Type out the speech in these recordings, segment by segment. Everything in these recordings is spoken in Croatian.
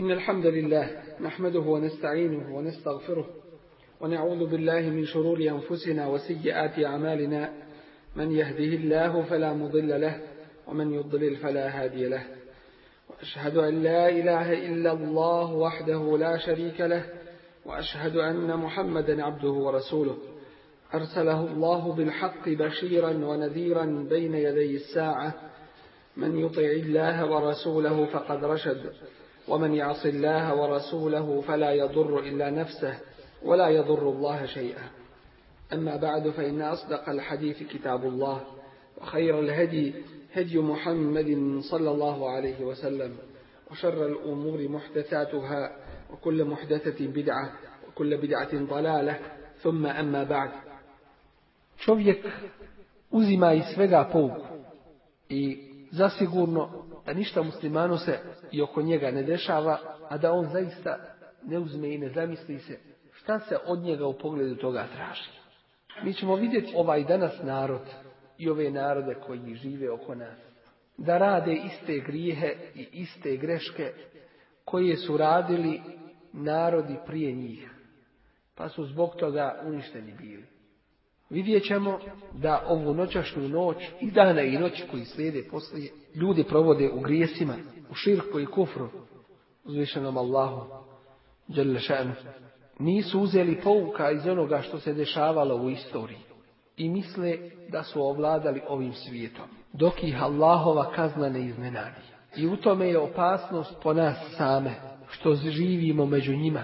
إن الحمد لله نحمده ونستعينه ونستغفره ونعوذ بالله من شرور أنفسنا وسيئات أعمالنا. من يهده الله فلا مضل له ومن يضلل فلا هادي له. وأشهد أن لا إله إلا الله وحده لا شريك له وأشهد أن محمدا عبده ورسوله. أرسله الله بالحق بشيرا ونذيرا بين يدي الساعة. من يطع الله ورسوله فقد رشد. ومن يعص الله ورسوله فلا يضر إلا نفسه ولا يضر الله شيئا. أما بعد فإن أصدق الحديث كتاب الله وخير الهدي هدي محمد صلى الله عليه وسلم وشر الأمور محدثاتها وكل محدثة بدعة وكل بدعة ضلالة. ثم أما بعد Čovjek uzima iz svega pouku i zasigurno da ništa muslimanu se i oko njega ne dešava, a da on zaista ne uzme i ne zamisli se šta se od njega u pogledu toga traži. Mi ćemo vidjeti ovaj danas narod i ove narode koji žive oko nas, da rade iste grijehe i iste greške koje su radili narodi prije njih, pa su zbog toga uništeni bili. Vidjet ćemo da ovu noćašnju noć i dana i noći koji slijede poslije ljudi provode u grijesima, u širku i kufru, uzvišenom Allahu. Nisu uzeli pouka iz onoga što se dešavalo u istoriji i misle da su ovladali ovim svijetom, dok ih Allahova kazna ne iznenadi. I u tome je opasnost po nas same, što živimo među njima.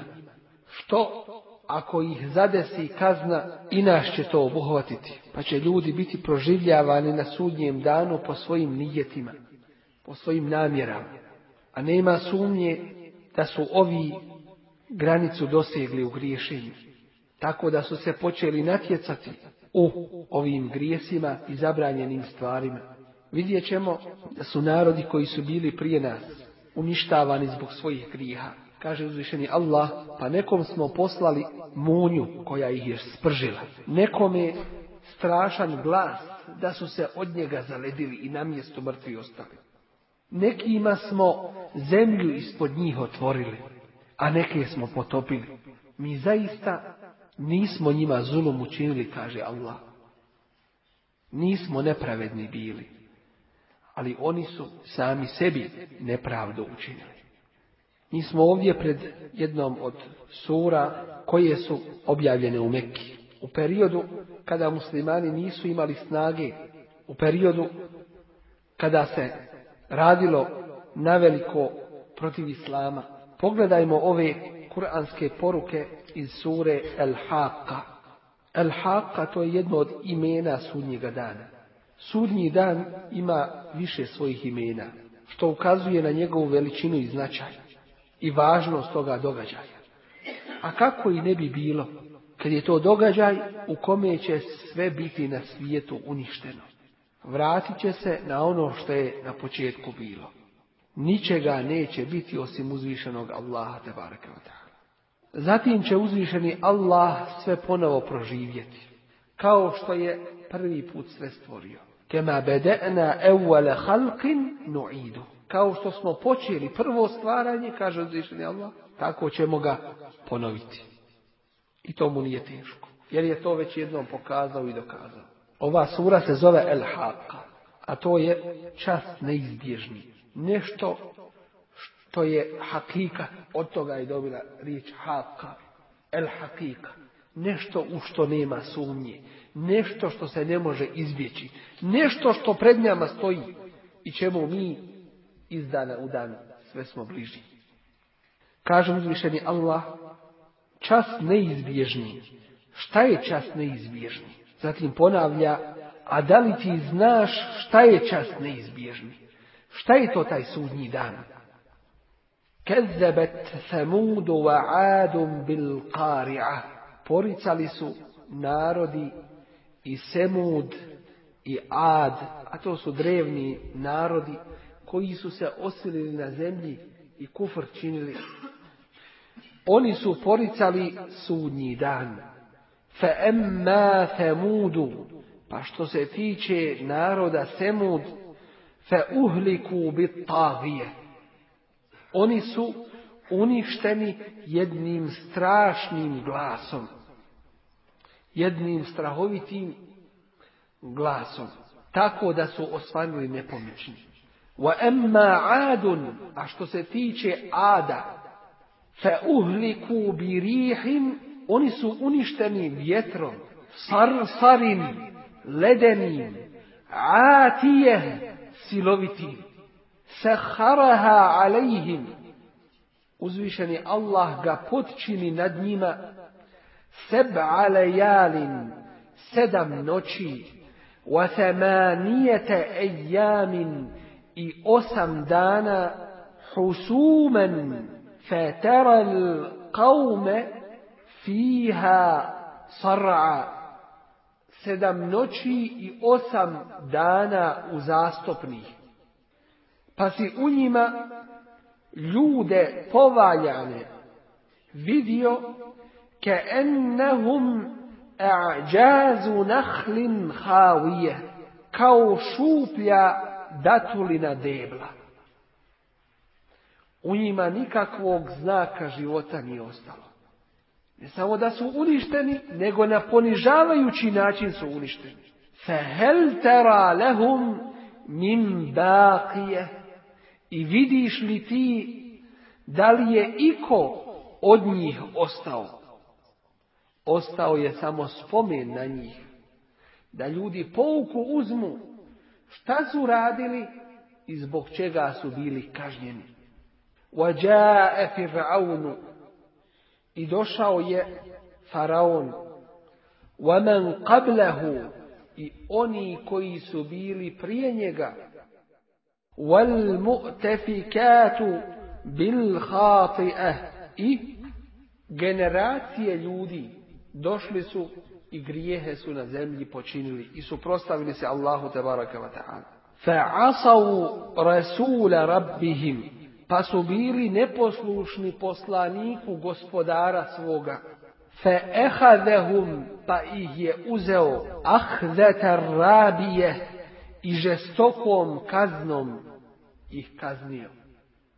Što ako ih zadesi kazna, i nas će to obuhvatiti, pa će ljudi biti proživljavani na sudnjem danu po svojim nijetima, po svojim namjerama. A nema sumnje da su ovi granicu dosegli u griješenju, tako da su se počeli natjecati u ovim grijesima i zabranjenim stvarima. Vidjet ćemo da su narodi koji su bili prije nas uništavani zbog svojih grijeha. Kaže uzvišeni Allah, pa nekom smo poslali munju koja ih je spržila. Nekome strašan glas da su se od njega zaledili i na mjestu mrtvi ostali. Nekima smo zemlju ispod njih otvorili, a neke smo potopili. Mi zaista nismo njima zulum učinili, kaže Allah. Nismo nepravedni bili, ali oni su sami sebi nepravdu učinili. Mi smo ovdje pred jednom od sura koje su objavljene u Mekki. U periodu kada muslimani nisu imali snage, u periodu kada se radilo naveliko protiv Islama. Pogledajmo ove kuranske poruke iz sure El Haqqa. El Haqqa to je jedno od imena sudnjega dana. Sudnji dan ima više svojih imena, što ukazuje na njegovu veličinu i značaj i važnost toga događaja. A kako i ne bi bilo, kad je to događaj u kome će sve biti na svijetu uništeno. Vratit će se na ono što je na početku bilo. Ničega neće biti osim uzvišenog Allaha te Zatim će uzvišeni Allah sve ponovo proživjeti. Kao što je prvi put sve stvorio. Kema bede'na evvele halkin nu'idu kao što smo počeli prvo stvaranje, kaže uzvišeni Allah, tako ćemo ga ponoviti. I to mu nije teško, jer je to već jednom pokazao i dokazao. Ova sura se zove El Haqqa, a to je čas neizbježni. Nešto što je hakika, od toga je dobila riječ Haqqa, El Hakika. Nešto u što nema sumnje, nešto što se ne može izbjeći, nešto što pred njama stoji i čemu mi iz dana u dan sve smo bliži. Kaže uzvišeni Allah, čas neizbježni. Šta je čas neizbježni? Zatim ponavlja, a da li ti znaš šta je čas neizbježni? Šta je to taj sudnji dan? Kezebet Samudu wa Adum bil qari'a. Poricali su narodi i Semud i Ad, a to su drevni narodi koji su se osilili na zemlji i kufr činili. Oni su poricali sudnji dan. Fa emma pa što se tiče naroda Semud, fa uhliku bit tagije. Oni su uništeni jednim strašnim glasom. Jednim strahovitim glasom. Tako da su osvanuli nepomični. Wa emma a što se tiče ada, fa uhliku oni su uništeni vjetrom, sarsarin, ledenim, atije, silovitim, saharaha alejhim, uzvišeni Allah ga potčini nad njima, seb'a lejalin, sedam noći, wa thamanijete ejamin, i osam dana, husumen, fatara l'qawme, fiha sar'a, sedam noći i osam dana uzastopnih. Pa si u njima ljude povaljane vidio ke ennehum a'đazu nahlin havije, kao šuplja datulina debla. U njima nikakvog znaka života nije ostalo. Ne samo da su uništeni, nego na ponižavajući način su uništeni. Fehel tera lehum min baqije. I vidiš li ti da li je iko od njih ostao? Ostao je samo spomen na njih. Da ljudi pouku uzmu šta su radili i zbog čega su bili kažnjeni. وَجَاءَ فِرْعَوْنُ I došao je Faraon. وَمَنْ قَبْلَهُ I oni koji su bili prije njega. وَالْمُؤْتَفِكَاتُ بِالْخَاطِئَةِ I generacije ljudi došli su i grijehe su na zemlji počinili i suprostavili se Allahu te baraka wa ta'ala. Fa'asavu rasula rabbihim, pa su bili neposlušni poslaniku gospodara svoga. Fa'ehadehum, pa ih je uzeo ahzetar rabije i žestokom kaznom ih kaznio.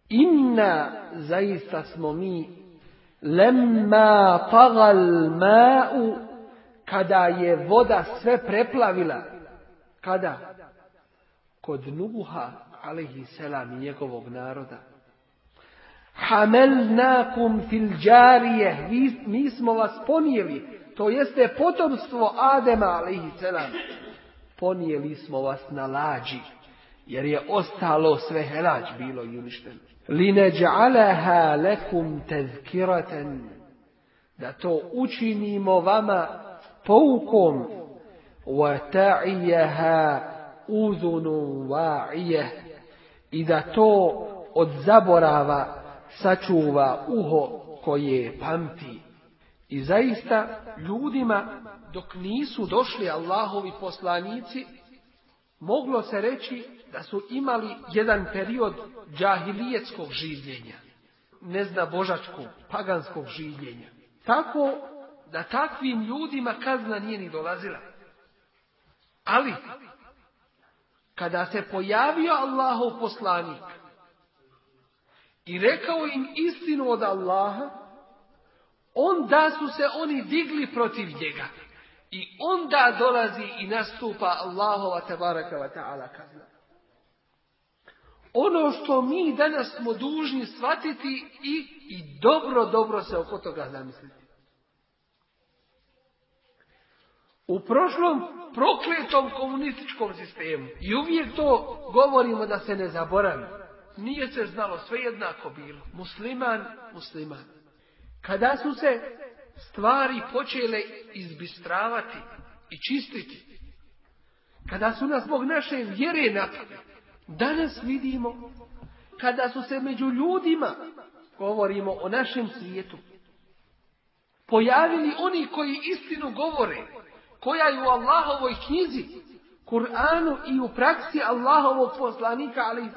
Inna zaista smo mi lemma tagal ma'u kada je voda sve preplavila. Kada? Kod Nubuha, alaihi selam, njegovog naroda. Hamelnakum fil džarije, mi smo vas ponijeli, to jeste potomstvo Adema, alaihi selam. Ponijeli smo vas na lađi, jer je ostalo sve helađ bilo i uništeno. Lineđa'alaha lekum tezkiraten, da to učinimo vama poukom وَتَعِيَهَا أُذُنُ وَاعِيَهِ i da to od zaborava sačuva uho koje pamti. I zaista ljudima dok nisu došli Allahovi poslanici, moglo se reći da su imali jedan period džahilijetskog življenja, ne zna božačkog, paganskog življenja. Tako da takvim ljudima kazna nije ni dolazila. Ali, kada se pojavio Allahov poslanik i rekao im istinu od Allaha, onda su se oni digli protiv njega. I onda dolazi i nastupa Allahova tabaraka wa ta'ala kazna. Ono što mi danas smo dužni shvatiti i, i dobro, dobro se oko toga zamisliti. U prošlom prokletom komunističkom sistemu, i uvijek to govorimo da se ne zaboravi, nije se znalo, sve jednako bilo. Musliman, musliman. Kada su se stvari počele izbistravati i čistiti, kada su nas zbog naše vjere napali, danas vidimo, kada su se među ljudima, govorimo o našem svijetu, pojavili oni koji istinu govore, koja je u Allahovoj knjizi, Kur'anu i u praksi Allahovog poslanika, ali i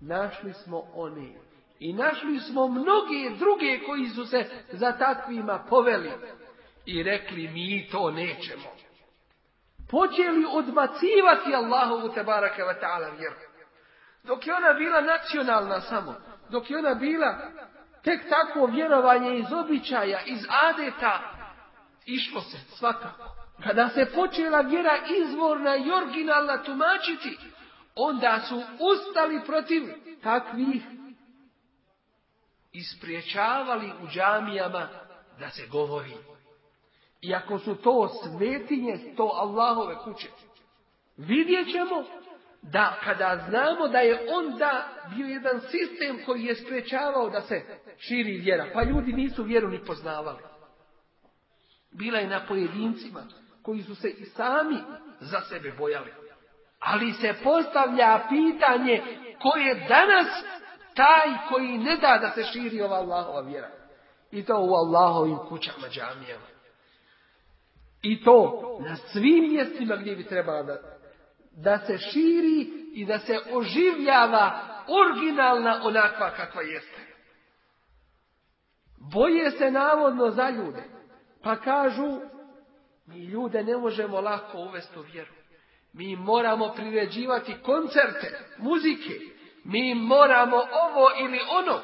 Našli smo one i našli smo mnoge druge koji su se za takvima poveli i rekli mi to nećemo. Počeli odbacivati Allahovu tebaraka wa ta'ala vjeru. Dok je ona bila nacionalna samo, dok je ona bila tek takvo vjerovanje iz običaja, iz adeta, išlo se svakako. Kada se počela vjera izvorna i originalna tumačiti, onda su ustali protiv takvih ispriječavali u džamijama da se govori. Iako su to svetinje, to Allahove kuće. Vidjet ćemo da kada znamo da je onda bio jedan sistem koji je sprečavao da se širi vjera, pa ljudi nisu vjeru ni poznavali. Bila je na pojedincima koji su se i sami za sebe bojali. Ali se postavlja pitanje ko je danas taj koji ne da da se širi ova Allahova vjera. I to u Allahovim kućama džamijama. I to na svim mjestima gdje bi trebala da, da se širi i da se oživljava originalna onakva kakva jeste. Boje se navodno za ljude. Pa kažu, mi ljude ne možemo lako uvesti u vjeru. Mi moramo priređivati koncerte, muzike. Mi moramo ovo ili ono.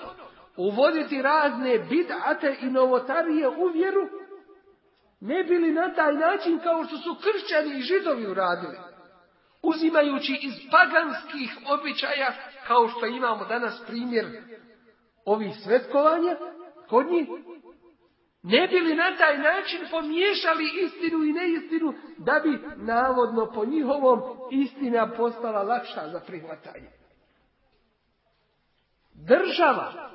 Uvoditi razne bidate i novotarije u vjeru. Ne bili na taj način kao što su kršćani i židovi uradili. Uzimajući iz paganskih običaja, kao što imamo danas primjer ovih svetkovanja, kod njih, ne bi li na taj način pomiješali istinu i neistinu, da bi navodno po njihovom istina postala lakša za prihvatanje. Država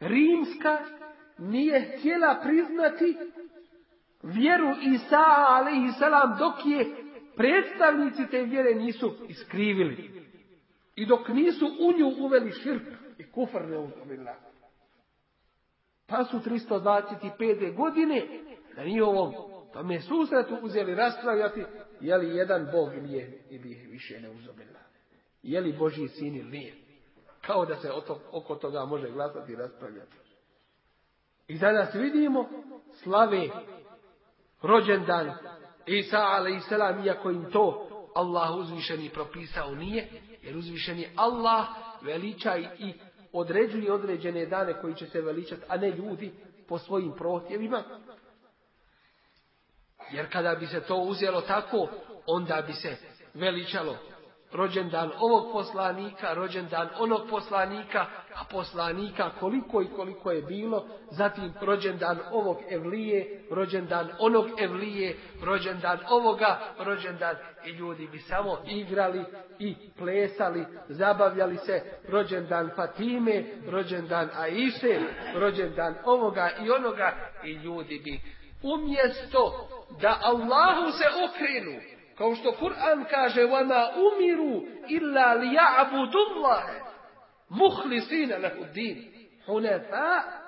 rimska nije htjela priznati vjeru Isa alaihi salam dok je predstavnici te vjere nisu iskrivili. I dok nisu u nju uveli širk i kufr neuzomila. Pa su 325. godine na njihovom tome susretu uzeli raspravljati je li jedan Bog ili je više ne uzomila. Je li Božji sin ili nije. Kao da se oko toga može glasati i raspravljati. I danas vidimo slave rođendan Isa a.s. iako im to Allah uzvišeni propisao nije, jer uzvišeni Allah veliča i određuje određene dane koji će se veličati, a ne ljudi po svojim prohtjevima. Jer kada bi se to uzelo tako, onda bi se veličalo rođendan ovog poslanika, rođendan onog poslanika, a poslanika koliko i koliko je bilo, zatim rođendan ovog evlije, rođendan onog evlije, rođendan ovoga, rođendan i ljudi bi samo igrali i plesali, zabavljali se, rođendan Fatime, rođendan Aise, rođendan ovoga i onoga i ljudi bi umjesto da Allahu se okrenu, kao što Kur'an kaže, وَمَا umiru illa لِيَعْبُدُ اللَّهِ مُخْلِسِينَ لَهُ الدِّينِ حُنَفَا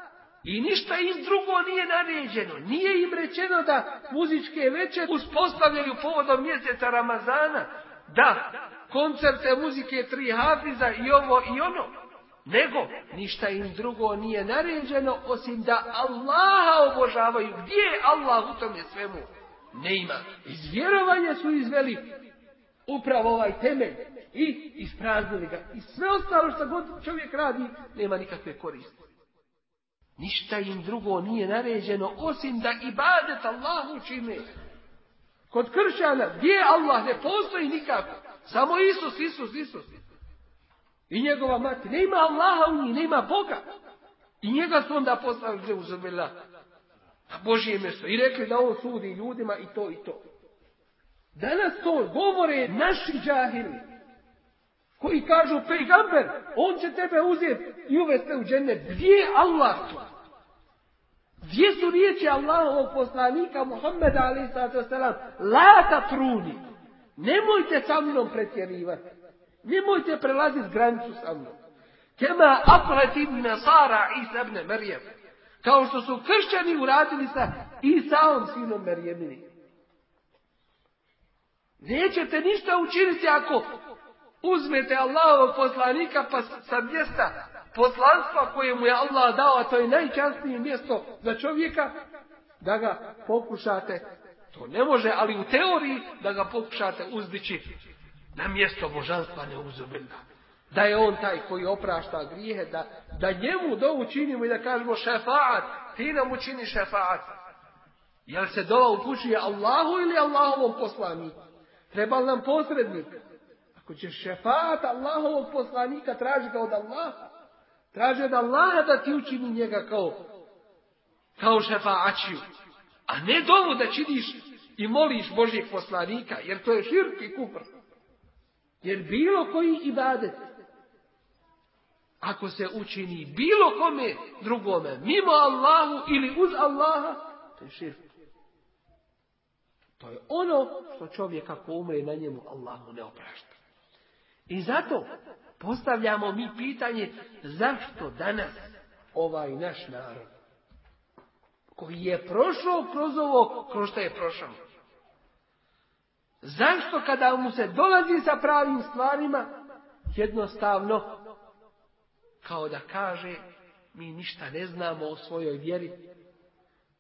I ništa im drugo nije naređeno. Nije im rečeno da muzičke veće uspostavljaju povodom mjeseca Ramazana. Da, koncerte muzike tri hafiza i ovo i ono. Nego, ništa im drugo nije naređeno, osim da Allaha obožavaju. Gdje je Allah u tome svemu? Ne ima. Iz vjerovanja su izveli upravo ovaj temelj i ispraznili ga. I sve ostalo što god čovjek radi, nema nikakve koriste. Ništa im drugo nije naređeno, osim da ibadet Allahu čine. Kod kršćana, gdje Allah ne postoji nikako. Samo Isus, Isus, Isus. I njegova mati. Nema Allaha u njih, nema Boga. I njega su onda poslali u zubila na Božije mjesto i rekli da on sudi ljudima i to i to. Danas to govore naši džahili koji kažu pejgamber, on će tebe uzeti i uvesti u džennet. Gdje je Allah to? Gdje su riječi Allahovog poslanika Muhammeda a.s. La truni. Nemojte sa mnom pretjerivati. Nemojte prelaziti granicu sa mnom. Kema afratim nasara Isa ibn Marijem. Kao što su kršćani uradili sa Isaom sinom Merjemini. Nećete ništa učiniti ako uzmete Allahovog poslanika pa sa mjesta poslanstva koje mu je Allah dao, a to je najčastnije mjesto za čovjeka, da ga pokušate, to ne može, ali u teoriji da ga pokušate uzdići na mjesto božanstva neuzubila. Da je on taj koji oprašta grijehe, da, da njemu dovu činimo i da kažemo šefaat, ti nam učini šefaat. Jel se dova upućuje Allahu ili Allahovom poslaniku? Treba nam posrednik? Ako će šefaat Allahovog poslanika tražiti od Allaha, traži od Allaha da ti učini njega kao, kao šefaačiju. A ne dovu da činiš i moliš Božijeg poslanika, jer to je širk i kufr. Jer bilo koji ibadet, ako se učini bilo kome drugome, mimo Allahu ili uz Allaha, to je širk. To je ono što čovjek ako umre na njemu Allahu ne oprašta. I zato postavljamo mi pitanje zašto danas ovaj naš narod koji je prošao kroz ovo, kroz što je prošao. Zašto kada mu se dolazi sa pravim stvarima, jednostavno, kao da kaže, mi ništa ne znamo o svojoj vjeri,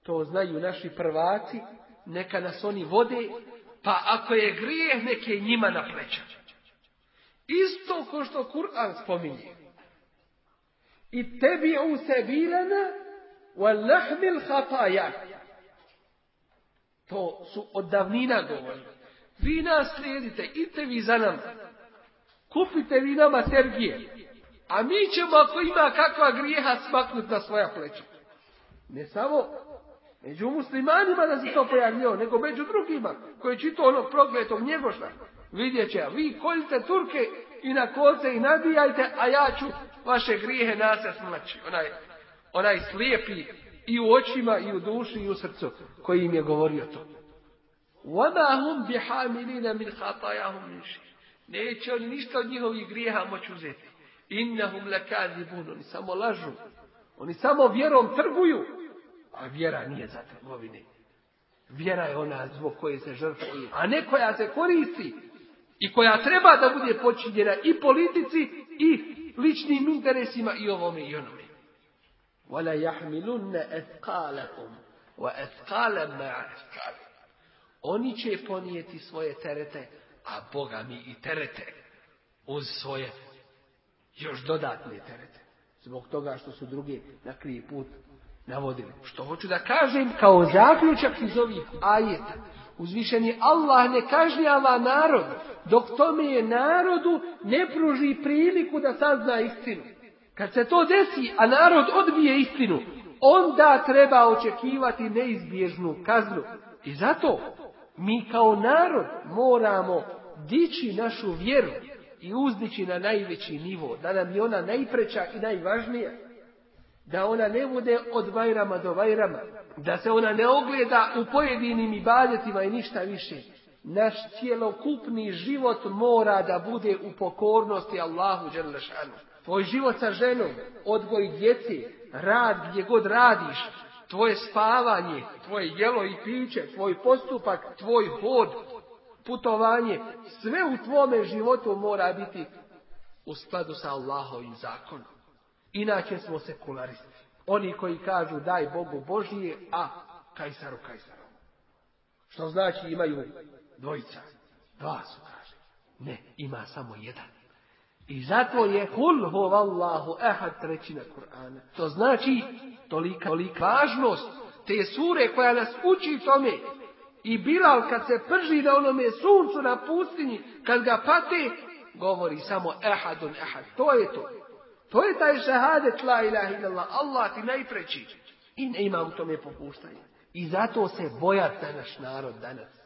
to znaju naši prvaci, neka nas oni vode, pa ako je grijeh, neke njima na pleća. Isto ko što Kur'an spominje. I tebi u sebilana wal hataja. To su od davnina govorili. Vi nas slijedite, idite vi za nam. Kupite vi nama tergije. A mi ćemo, ako ima kakva grijeha, smaknuti na svoja pleća. Ne samo među muslimanima da se to pojavljio, nego među drugima, koji čito onog prokletog njegoša. Vidjet će, vi koljite Turke i na kolce i nabijajte, a ja ću vaše grijehe nase smlaći. Onaj, onaj slijepi i u očima, i u duši, i u srcu, koji im je govorio to. وَمَا هُمْ بِحَامِلِينَ مِنْ خَطَيَهُمْ مِنْ Neće oni ništa od njihovih grijeha moći uzeti. Innahum lekazibun. Oni samo lažu. Oni samo vjerom trguju. A vjera nije za trgovine. Vjera je ona zbog koje se žrtvuje, a ne koja se koristi i koja treba da bude počinjena i politici i ličnim interesima i ovome i onome. Wala yahmilunna ethqalakum wa Oni će ponijeti svoje terete, a Boga mi i terete uz svoje još dodatne terete. Zbog toga što su drugi na krivi put navodili. Što hoću da kažem kao zaključak iz ovih ajeta. Uzvišeni Allah ne kažnjava narod, dok tome je narodu ne pruži priliku da sazna istinu. Kad se to desi, a narod odbije istinu, onda treba očekivati neizbježnu kaznu. I zato mi kao narod moramo dići našu vjeru i uzdići na najveći nivo, da nam je ona najpreća i najvažnija. Da ona ne bude od vajrama do vajrama, da se ona ne ogleda u pojedinim ibadetima i ništa više. Naš cjelokupni život mora da bude u pokornosti Allahu Đerlešanu. Tvoj život sa ženom, odgoj djeci, rad gdje god radiš, tvoje spavanje, tvoje jelo i piće, tvoj postupak, tvoj hod, putovanje, sve u tvome životu mora biti u skladu sa Allahovim zakonom. Inače smo sekularisti. Oni koji kažu daj Bogu Božije, a Kajsaru Kajsaru. Što znači imaju dvojica. Dva su kaže. Ne, ima samo jedan. I zato je hul huvallahu ehad trećina Kur'ana. To znači tolika, tolika važnost te sure koja nas uči tome. I Bilal kad se prži na onome suncu na pustinji, kad ga pate, govori samo ehadun ehad. To je to. To je taj šahadet la ilaha illallah. Allah ti najpreći. I ne ima u tome popuštanja. I zato se bojat za naš narod danas.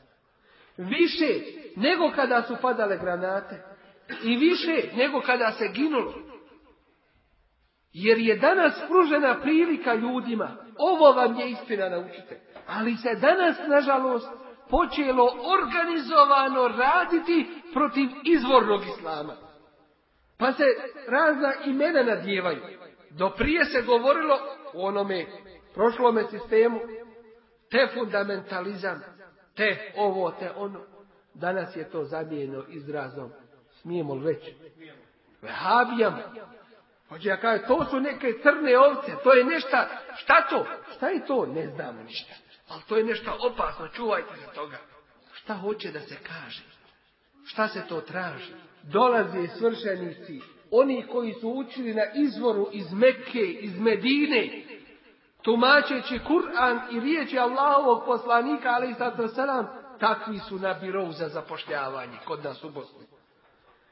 Više nego kada su padale granate. I više nego kada se ginulo. Jer je danas pružena prilika ljudima. Ovo vam je istina naučite. Ali se danas, nažalost, počelo organizovano raditi protiv izvornog islama. Pa se razna imena nadjevaju. Do prije se govorilo u onome prošlome sistemu te fundamentalizam, te ovo, te ono. Danas je to zamijeno izrazom. Smijemo li reći? Vehabijama. Hoće ja kaže, to su neke crne ovce, to je nešto, šta to? Šta je to? Ne znamo ništa. Ali to je nešto opasno, čuvajte se toga. Šta hoće da se kaže? Šta se to traži? Dolaze svršenici, oni koji su učili na izvoru iz Mekke, iz Medine, tumačeći Kur'an i riječi Allahovog poslanika, ali i takvi su na birovu za zapošljavanje kod nas u Bosni.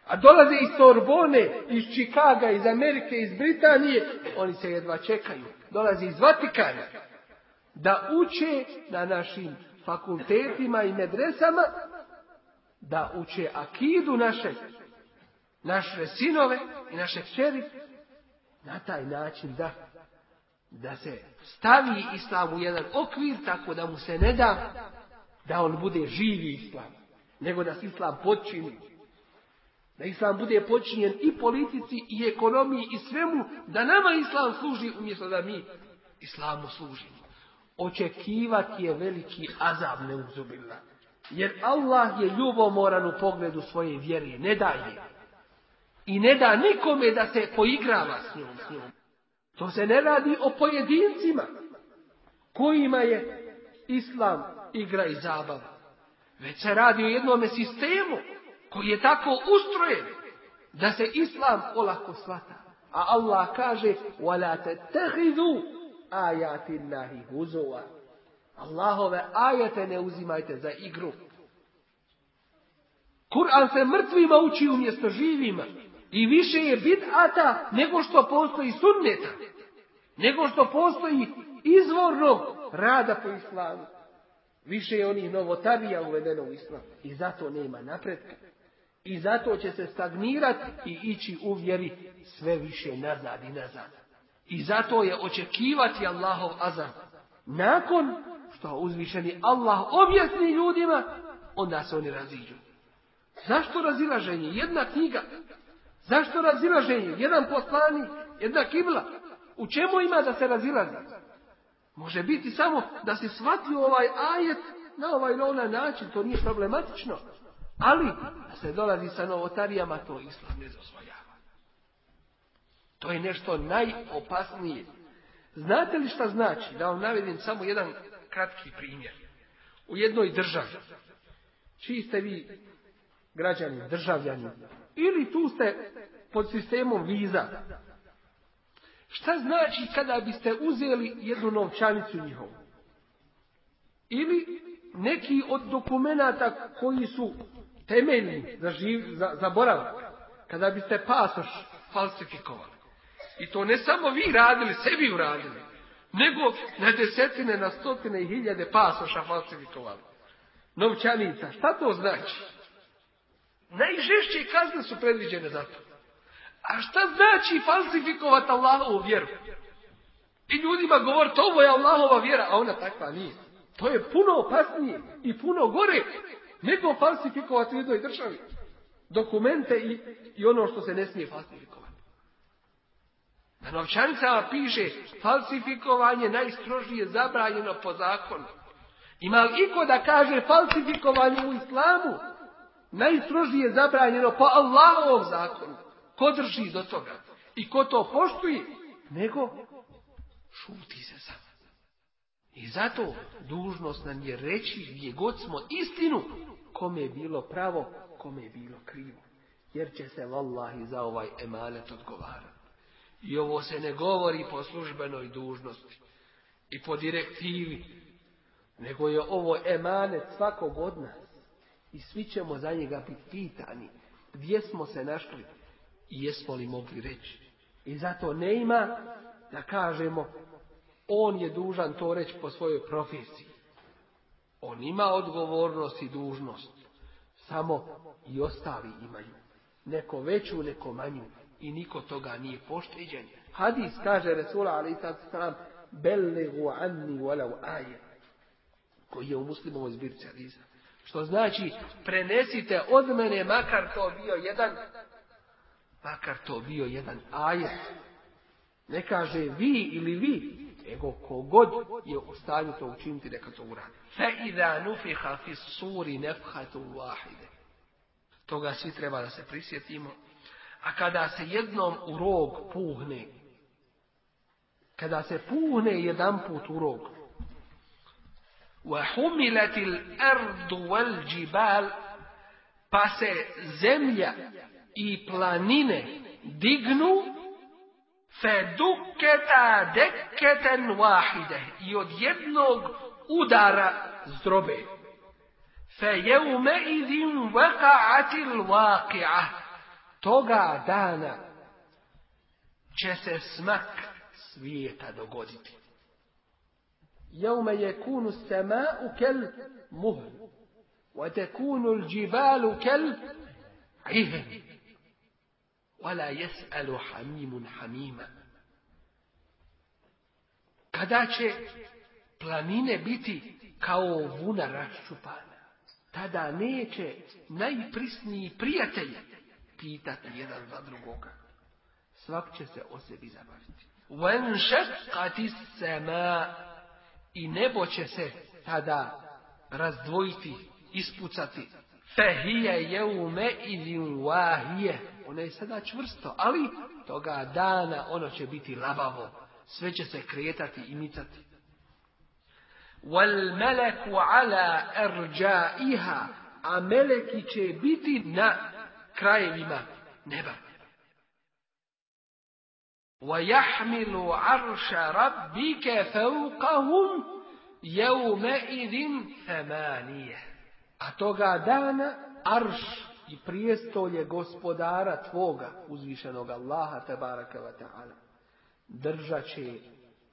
A dolaze iz Sorbone, iz Čikaga, iz Amerike, iz Britanije, oni se jedva čekaju. Dolaze iz Vatikana da uče na našim fakultetima i medresama, da uče akidu naše, naše sinove i naše kćeri, na taj način da, da se stavi islam u jedan okvir tako da mu se ne da da on bude živi islam, nego da se islam počini. Da islam bude počinjen i politici i ekonomiji i svemu, da nama islam služi umjesto da mi islamu služimo Očekivati je veliki azab neuzubila. Jer Allah je ljubomoran u pogledu svoje vjere, ne daje. I ne da nikome da se poigrava s njom, s njom. To se ne radi o pojedincima kojima je islam igra i zabava. Već se radi o jednome sistemu koji je tako ustrojen da se islam olako svata. A Allah kaže وَلَا تَتَّخِذُوا ajati nahi huzova. Allahove ajete ne uzimajte za igru. Kur'an se mrtvima uči umjesto živima. I više je bid'ata nego što postoji sunnet, Nego što postoji izvornog rada po islamu. Više je onih novotarija uvedeno u islam. I zato nema napretka. I zato će se stagnirati i ići u vjeri sve više nazad i nazad. I zato je očekivati Allahov azam. Nakon što uzvišeni Allah objasni ljudima, onda se oni raziđu. Zašto razilaženje? Jedna knjiga. Zašto razilaženje? Jedan poslanik, jedna kibla. U čemu ima da se razilazi? Može biti samo da se shvatio ovaj ajet na ovaj ili onaj način, to nije problematično. Ali, da se dolazi sa novotarijama, to islam ne dozvoljava. To je nešto najopasnije. Znate li šta znači? Da vam navedim samo jedan kratki primjer. U jednoj državi, čiji ste vi građani, državljani, ili tu ste pod sistemom viza, Šta znači kada biste uzeli jednu novčanicu njihovu? Ili neki od dokumenata koji su temeljni za, živ, za, za boravak. Kada biste pasoš falsifikovali. I to ne samo vi radili, sebi uradili. Nego na desetine, na stotine i hiljade pasoša falsifikovali. Novčanica. Šta to znači? Najžešće kazne su predviđene za to. A šta znači falsifikovati Allahovu vjeru? I ljudima govoriti ovo je Allahova vjera, a ona takva nije. To je puno opasnije i puno gore nego falsifikovati u jednoj državi. Dokumente i, i ono što se ne smije falsifikovati. Na novčanicama piše falsifikovanje najstrožije zabranjeno po zakonu. Ima li iko da kaže falsifikovanje u islamu? Najstrožije zabranjeno po Allahovom zakonu. Ko drži do toga? I ko to poštuje? Nego šuti se samo. I zato dužnost nam je reći gdje god smo istinu, kome je bilo pravo, kome je bilo krivo. Jer će se vallahi za ovaj emanet odgovarati. I ovo se ne govori po službenoj dužnosti i po direktivi, nego je ovo emanet svakog od nas. I svi ćemo za njega biti pitani. Gdje smo se našli? i jesmo li mogli reći. I zato ne ima da kažemo on je dužan to reći po svojoj profesiji. On ima odgovornost i dužnost. Samo i ostali imaju. Neko veću, neko manju. I niko toga nije pošteđen. Hadis kaže Resula ali sam belligu anni walau aje. Koji je u muslimovoj zbirci hadisa. Što znači prenesite od mene makar to bio jedan makar to bio jedan ajet. Ne kaže vi ili vi, nego kogod je u stanju to učiniti, neka to uradi. Fe idha nufiha fi suri nefhatu wahide. Toga svi treba da se prisjetimo. A kada se jednom u rog puhne, kada se puhne jedan put u rog, وحملت الأرض والجبال pa se zemlja i planine dignu dukketa dekketen wahide i od jednog udara zdrobe. Idin vaka'atil vaqi'ah. Toga dana će se smak svijeta dogoditi. Jeume je kunu u kel muhl. وتكون الجبال كالعهن ولا يسأل حميم حميما kada će planine biti kao vuna raščupana, tada neće najprisniji prijatelji pitati jedan za drugoga. Svak će se o sebi zabaviti. Wen šakati sema i nebo će se tada razdvojiti, ispucati. Fehija jeume idin wahije. Ono je sada čvrsto, ali toga dana ono će biti labavo. Sve će se kretati i micati. Wal ala erđaiha. A meleki će biti na krajevima neba. وَيَحْمِلُ عَرْشَ رَبِّكَ فَوْقَهُمْ يَوْمَ idin ثَمَانِيَ A toga dana arš i prijestolje gospodara tvoga, uzvišenog Allaha, tabaraka wa ta'ala, držat će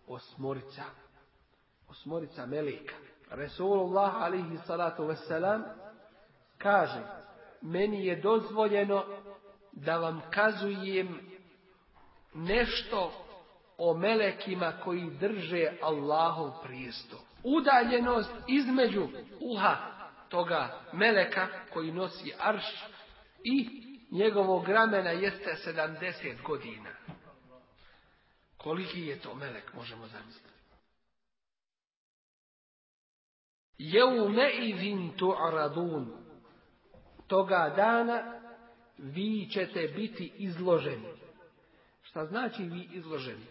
osmorica, osmorica meleka. Resulullah alihi salatu wasalam kaže, meni je dozvoljeno da vam kazujem nešto o melekima koji drže Allahov prijestol. Udaljenost između uha toga meleka koji nosi arš i njegovog ramena jeste 70 godina. Koliki je to melek, možemo zamisliti. Jeume idin tu'radun. Toga dana vi ćete biti izloženi. Šta znači vi izloženi?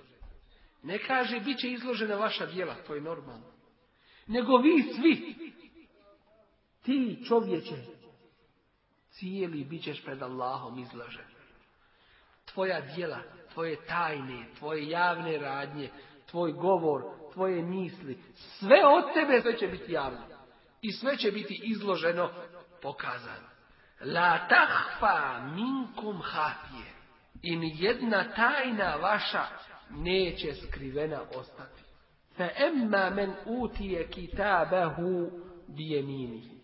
Ne kaže bit će izložena vaša djela, to je normalno. Nego vi svi, ti čovječe, cijeli bit ćeš pred Allahom izložen. Tvoja djela, tvoje tajne, tvoje javne radnje, tvoj govor, tvoje misli, sve od tebe sve će biti javno. I sve će biti izloženo, pokazano. La tahfa minkum hafije. I ni jedna tajna vaša neće skrivena ostati. Fa emma men utije kitabahu bijeminihi.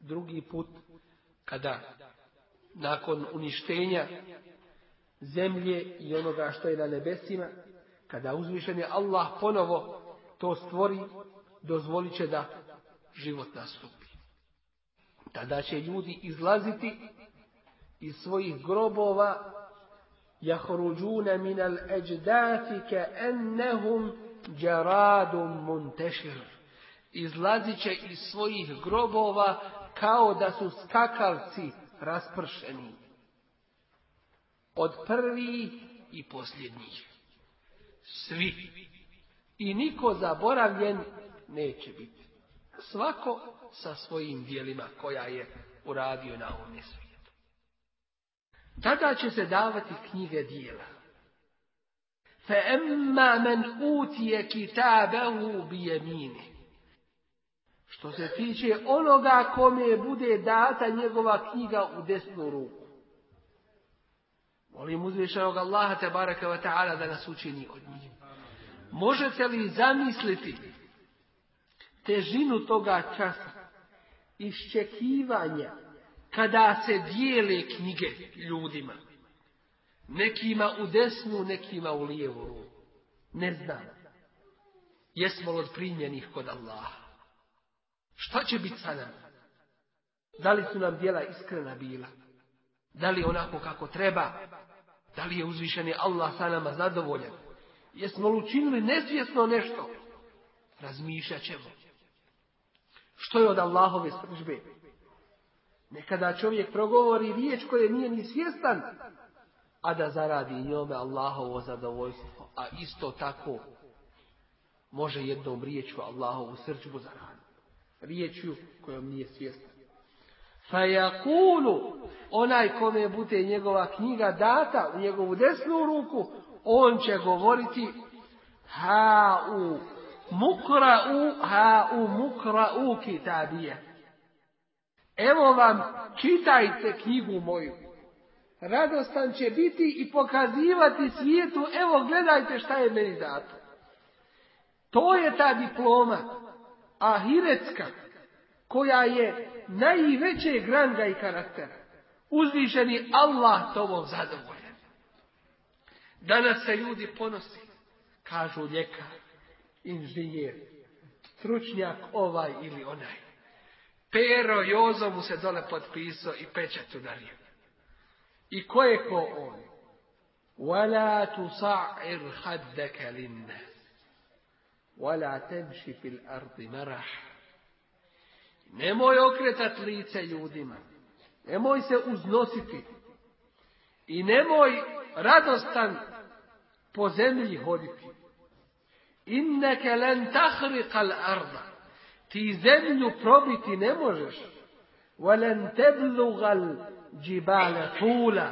Drugi put, kada nakon uništenja zemlje i onoga što je na nebesima, kada uzvišen je Allah ponovo to stvori, dozvolit će da život nastupi. Tada će ljudi izlaziti iz svojih grobova jahruđune minal eđdati ke ennehum džaradum muntešir. Izlazit će iz svojih grobova kao da su skakavci raspršeni. Od prvih i posljednjih. Svi. I niko zaboravljen neće biti. Svako sa svojim dijelima koja je uradio na ovom svijetu. Tada će se davati knjige dijela. Fe emma men utije kitabehu bijemini. Što se tiče onoga kome bude data njegova knjiga u desnu ruku. Molim uzvišenog Allaha te baraka wa ta'ala da nas učini od njih. Možete li zamisliti težinu toga časa, iščekivanja, kada se dijele knjige ljudima. Nekima u desnu, nekima u lijevu ruku. Ne znam. Jesmo li od primljenih kod Allaha? Šta će biti sa nama? Da li su nam djela iskrena bila? Da li onako kako treba? Da li je uzvišeni Allah sa nama zadovoljan? Jesmo li učinili nesvjesno nešto? Razmišljat ćemo. Što je od Allahove službe? Nekada čovjek progovori riječ koje nije ni svjestan, a da zaradi njome Allahovo zadovoljstvo. A isto tako može jednom riječu Allahovu srđbu zaraditi. Riječju kojom nije svjestan. Fajakulu, onaj kome bude njegova knjiga data u njegovu desnu ruku, on će govoriti ha u mukra u ha u mukra u kitabije. Evo vam, čitajte knjigu moju. Radostan će biti i pokazivati svijetu, evo gledajte šta je meni dato. To je ta diploma, ahiretska, koja je najveće granga i karaktera. Uzvišeni Allah tobom zadovoljan. Danas se ljudi ponosi, kažu ljekar, inženjer, stručnjak ovaj ili onaj. Pero Jozo mu se dole potpisao i pečat udario. I ko je ko on? ولا تصعر خدك للناس ولا تمشي في الأرض مرح Nemoj okretat lice ljudima. Nemoj se uznositi. I nemoj radostan po zemlji hoditi. Inneke len tahriqal arda. Ti zemlju probiti ne možeš. Valen teblugal džibale tula.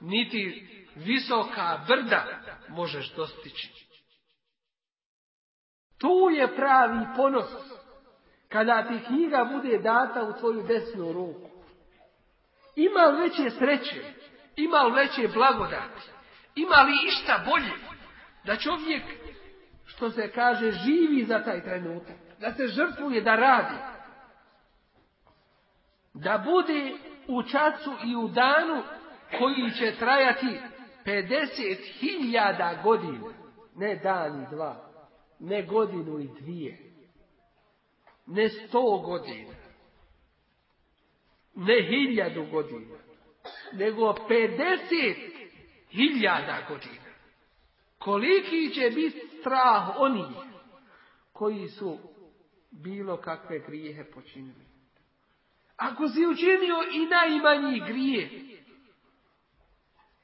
Niti visoka brda možeš dostići. Tu je pravi ponos. Kada ti knjiga bude data u tvoju desnu ruku. Ima li veće sreće? Ima li veće blagodati? Ima li išta bolje? Da čovjek, što se kaže, živi za taj trenutak. Da se žrtvuje, da radi. Da bude u čacu i u danu koji će trajati 50.000 godina. Ne dan i dva. Ne godinu i dvije. Ne sto godina. Ne hiljadu godina. Nego 50.000 godina. Koliki će biti strah onih koji su bilo kakve grijehe počinili. Ako si učinio i najmanji grije,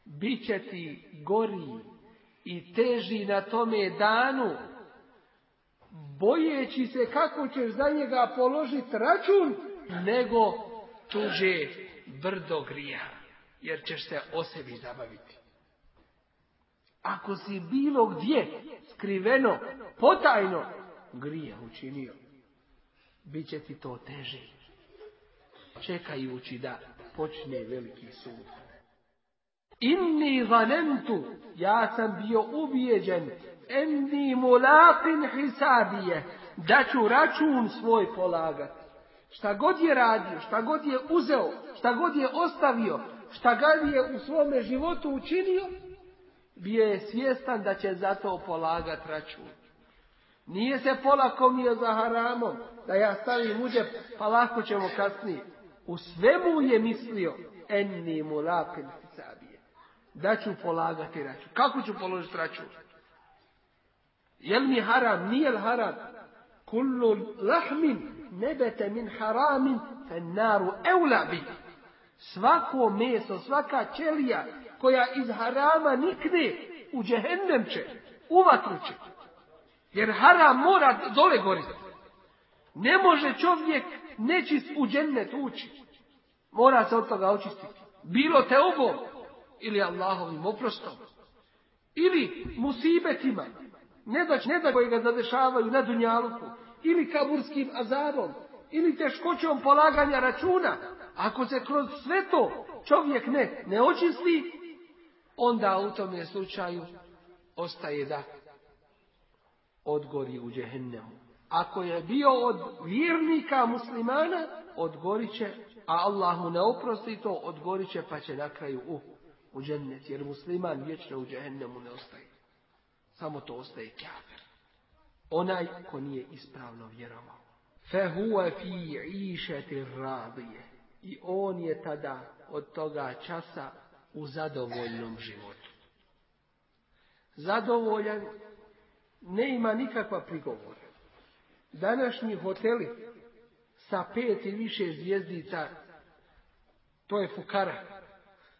bit će ti gori i teži na tome danu, bojeći se kako ćeš za njega položiti račun, nego tuđe brdo grija, jer ćeš se o sebi zabaviti. Ako si bilo gdje skriveno, potajno, grije učinio, bit će ti to teže, čekajući da počne veliki sud. Inni zanentu, ja sam bio ubijeđen, enni mulaqin hisabije, da ću račun svoj polagat. Šta god je radio, šta god je uzeo, šta god je ostavio, šta god je u svome životu učinio, bio je svjestan da će za to polagat račun. Nije se polakomio za haramom, da ja stavim uđe, pa lako ćemo kasnije. U svemu je mislio, enni mulaqin hisabije da ću polagati račun. Kako ću položiti račun? Jel mi haram? Nije haram? Kullu lahmin nebete min haramin fen naru eula bi. Svako meso, svaka ćelija koja iz harama nikne u džehennem će, u vatru će. Jer haram mora dole goriti. Ne može čovjek nečist u džennet ući. Mora se od toga očistiti. Bilo te obom, ili Allahovim oprostom, ili musibetima, ne da, ne da koji ga zadešavaju na dunjaluku, ili kaburskim azabom, ili teškoćom polaganja računa, ako se kroz sve to čovjek ne, ne očisti, onda u tome slučaju ostaje da odgori u džehennemu. Ako je bio od vjernika muslimana, odgorit će, a Allah mu ne oprosti to, odgorit će pa će na kraju u u džennet, jer musliman vječno u džehennemu ne ostaje. Samo to ostaje kafir. Onaj ko nije ispravno vjerovao. Fehuwa fi išeti radije. I on je tada od toga časa u zadovoljnom životu. Zadovoljan ne ima nikakva prigovora. Današnji hoteli sa pet i više zvijezdica, to je fukara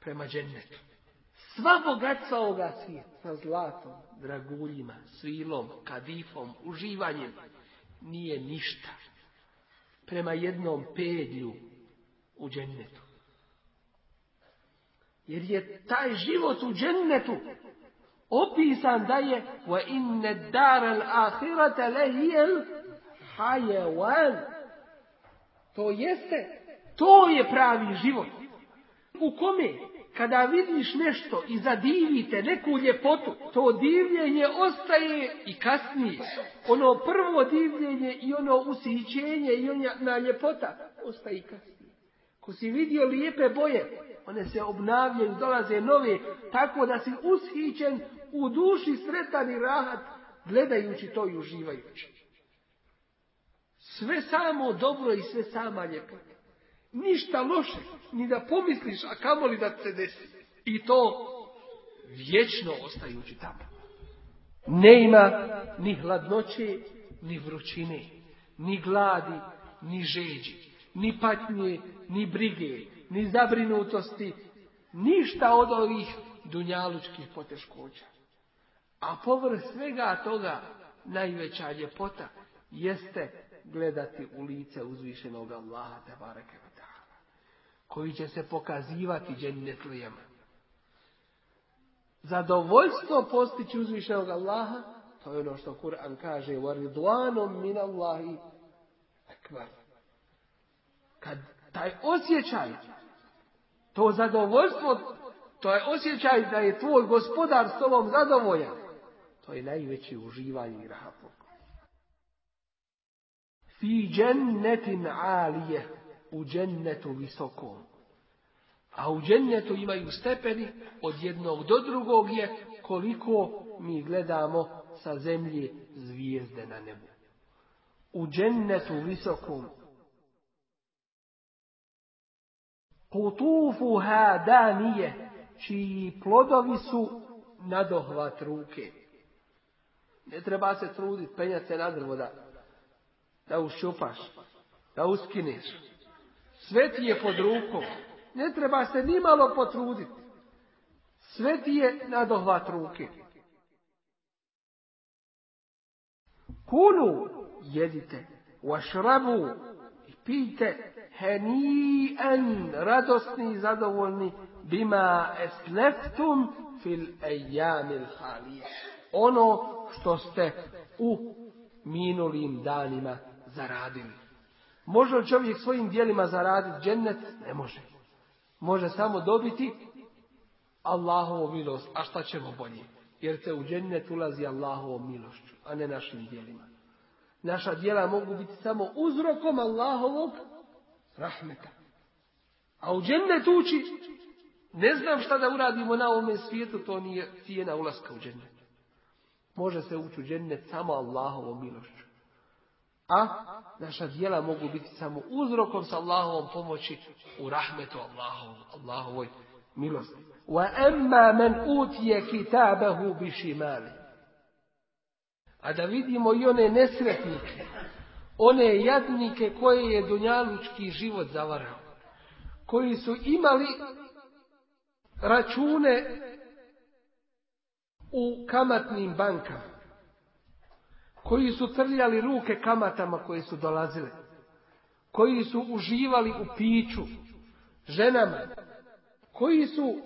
prema džennetu. Sva bogatstva ovoga svijeta, sa zlatom, draguljima, svilom, kadifom, uživanjem, nije ništa. Prema jednom pedlju u džennetu. Jer je taj život u džennetu opisan da je wa inne dar al ahirata lehijel hajevan. To jeste, to je pravi život. U kome kada vidiš nešto i zadivite neku ljepotu, to divljenje ostaje i kasnije. Ono prvo divljenje i ono usićenje i ona ljepota ostaje i kasnije. Ko si vidio lijepe boje, one se obnavljaju, dolaze nove, tako da si ushićen u duši sretan i rahat, gledajući to i uživajući. Sve samo dobro i sve sama ljepota. Ništa loše, ni da pomisliš, a kamoli da se desi. I to vječno ostajući tamo. Ne ima ni hladnoće, ni vrućine, ni gladi, ni žeđi, ni patnje, ni brige, ni zabrinutosti, ništa od ovih dunjalučkih poteškoća. A povrh svega toga najveća ljepota jeste gledati u lice uzvišenog Allaha te bareke koji će se pokazivati džennetlijama. Zadovoljstvo postići uzvišenog Allaha, to je ono što Kur'an kaže, وَرِضْوَانُمْ مِنَ اللَّهِ akbar. Kad taj osjećaj, to zadovoljstvo, to je osjećaj da je tvoj gospodar s tobom zadovoljan, to je najveće uživanje i rahatluk. Fi džennetin alije, u džennetu visokom. A u džennetu imaju stepeni od jednog do drugog je koliko mi gledamo sa zemlje zvijezde na nebu. U džennetu visokom. Kutufuha danije, čiji plodovi su nadohvat ruke. Ne treba se truditi, penjati se na drvo da, da ušupaš, da uskineš. Sve ti je pod rukom. Ne treba se ni malo potruditi. Sve ti je na dohvat ruke. Kulu jedite, vašrabu i pijte, henijen, radosni i zadovoljni, bima esleftum fil ejamil halije. Ono što ste u minulim danima zaradili. Može li čovjek svojim dijelima zaraditi džennet? Ne može. Može samo dobiti Allahovu milost. A šta ćemo bolje? Jer se u džennet ulazi Allahovom milošću, a ne našim dijelima. Naša dijela mogu biti samo uzrokom Allahovog rahmeta. A u džennet ući, ne znam šta da uradimo na ovome svijetu, to nije cijena ulaska u džennet. Može se ući u džennet samo Allahovom milošću. A naša dijela mogu biti samo uzrokom sa Allahovom pomoći u rahmetu Allahovom, Allahovoj milosti. Wa emma men utije kitabahu bišimali. A da vidimo i one nesretnike, one jadnike koje je dunjalučki život zavarao, koji su imali račune u kamatnim bankama, koji su trljali ruke kamatama koje su dolazile, koji su uživali u piću, ženama, koji su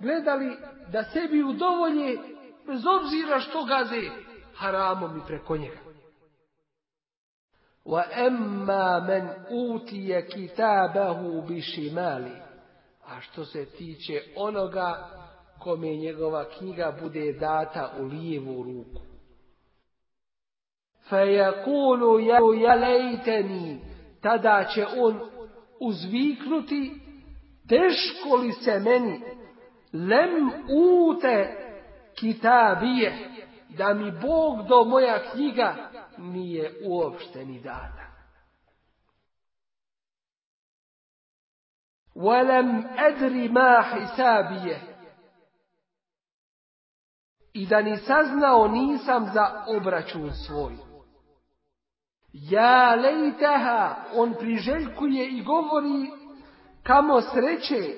gledali da sebi udovolje bez obzira što gaze haramom i preko njega. Emma men utije kitabahu bišimali. A što se tiče onoga kome njegova knjiga bude data u lijevu ruku. Fejakulu ja lejteni. Tada će on uzviknuti teško li se meni lem ute kitabije da mi Bog do moja knjiga nije uopšte ni data. Walem edri ma hisabije i da ni saznao nisam za obračun svoj. Ja lejtaha, on priželjkuje i govori kamo sreće,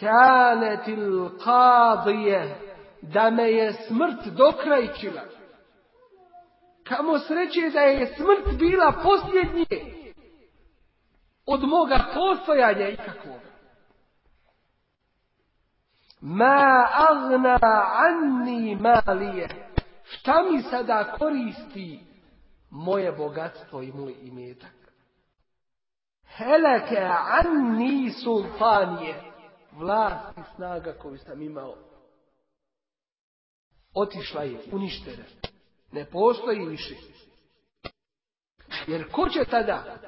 kanetil kadije, da me je smrt dokrajčila. Kamo sreće da je smrt bila posljednje. od moga postojanja ikakvog. Ma agna anni malije. Šta mi sada koristi moje bogatstvo i moj imetak? Heleke anni sultanije. Vlast i snaga koju sam imao. Otišla je, uništena. Ne postoji više. Jer ko će tada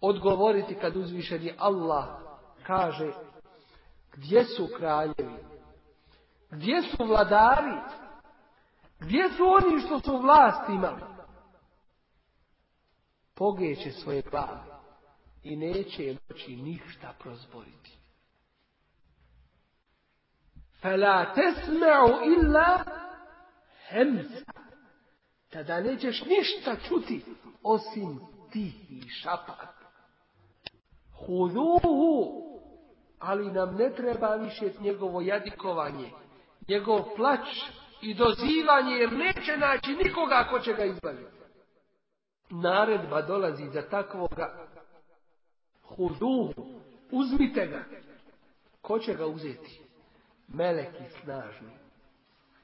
odgovoriti kad uzvišeni Allah kaže gdje su kraljevi? Gdje su vladari? Gdje su oni što su vlast imali? Pogeće svoje glave i neće moći ništa prozboriti. Fela tesme'u illa hemsa. Tada nećeš ništa čuti osim tihi šapat. Huduhu, ali nam ne treba više njegovo jadikovanje, njegov plać i dozivanje, jer neće naći nikoga ko će ga izbaviti. Naredba dolazi za takvoga huduhu, uzmite ga. Ko će ga uzeti? Meleki snažni.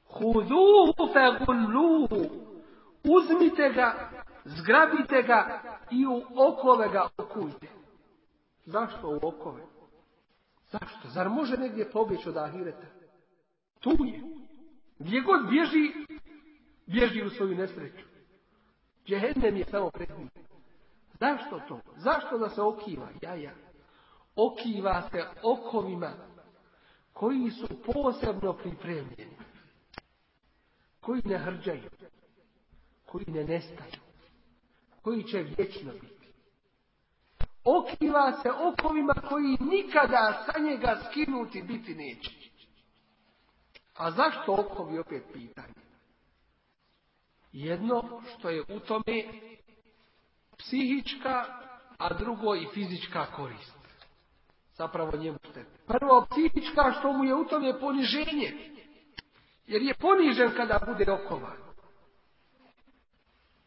Huduhu fegulluhu. Uzmite ga, zgrabite ga i u okove ga okujte. Zašto u okove? Zašto? Zar može negdje pobjeći od ahireta? Tu je. Gdje god bježi, bježi u svoju nesreću. Džehennem je samo pred njim. Zašto to? Zašto da se okiva? Ja, ja. Okiva se okovima koji su posebno pripremljeni. Koji ne hrđaju. Koji ne nestaju. Koji će vječno biti okiva se okovima koji nikada sa njega skinuti biti neće. A zašto okovi opet pitanje? Jedno što je u tome psihička, a drugo i fizička korist. Zapravo njemu štete. Prvo psihička što mu je u tome poniženje. Jer je ponižen kada bude okovan.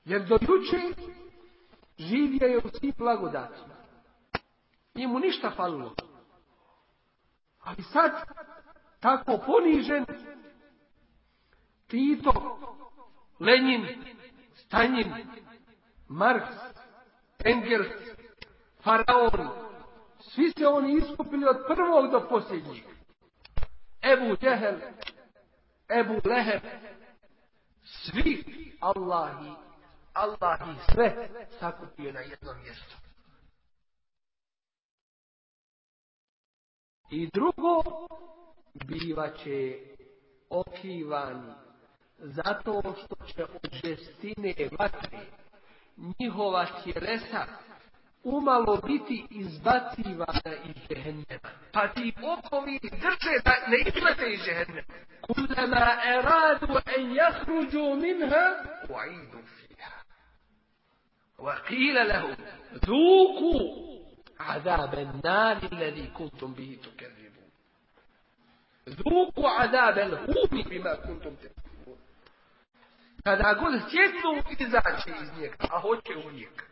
Jer do juče živio je u svim blagodatima. Nije mu ništa falilo. Ali sad, tako ponižen, Tito, Lenin, Stalin, Marx, Engels, Faraon, svi se oni iskupili od prvog do posljednjeg. Ebu Džehel, Ebu Leheb, svi Allahi, Allahi sve sakupio na jednom mjestu. I drugo, bivaće okivani zato što će od žestine vatre njihova tjelesa umalo biti izbacivana iz žehennema. Pa ti okovi drže da ne izlete iz žehennema. Kullama eradu en jahruđu minha, u'idu fiha. Wa qila lahum, dhuku عذاب النار الذي كنتم به تكذبون ذوقوا عذاب الهون بما كنتم تكذبون kada god sjednu izaći iz njega, a hoće u njega.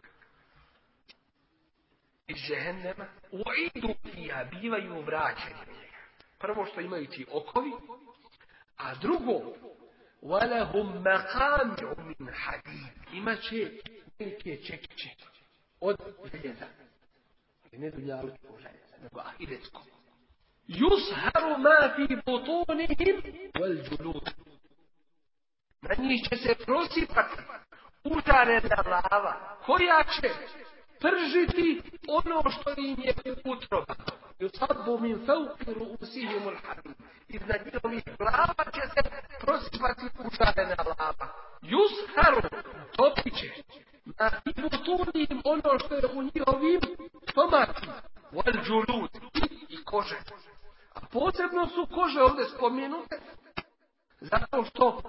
Iz žehennema u idu fija bivaju vraćeni u njega. Prvo što imaju ti okovi, a drugo وَلَهُمْ مَقَامِعُ مِنْ حَدِيدٍ Imaće velike čekiće od željeza. ne dunjalučko željeza, nego ahiretsko. Yusharu ma fi butunihim wal julud. Na njih će se prosipati užarena lava, koja će pržiti ono što im je utroba. Yusabu min fawqi ru'usihim al-harim. Iznad njihovih glava će se prosipati užarena lava. Topit će. Na butunihim ono što je u njihovim stomacima. Wal julud. I kože. A posebno su kože ovdje spomenute, zato što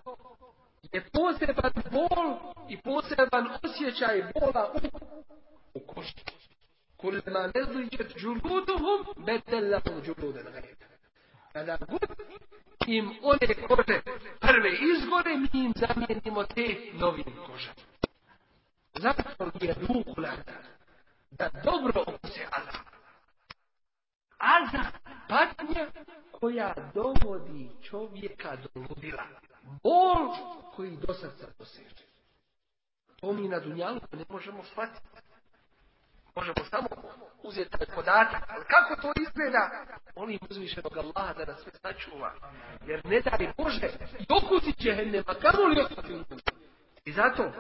je poseban bol i poseban osjećaj bola u, koži. Kullama nezliđet džuluduhum, bedellahum džuluden gajda. Kada god im one kože prve izgore, mi im zamijenimo te novim kožama. Zato je duh lada. da dobro okuse azab. Azab, patnja koja dovodi čovjeka do ludila. Bol koji do srca doseže. To mi na dunjalu ne možemo shvatiti. Možemo samo uzeti taj podatak. Ali kako to izgleda? Molim uzvišenog Allaha da nas sve sačuva. Jer ne da li Bože, dokusit će hennema, kamo li I zato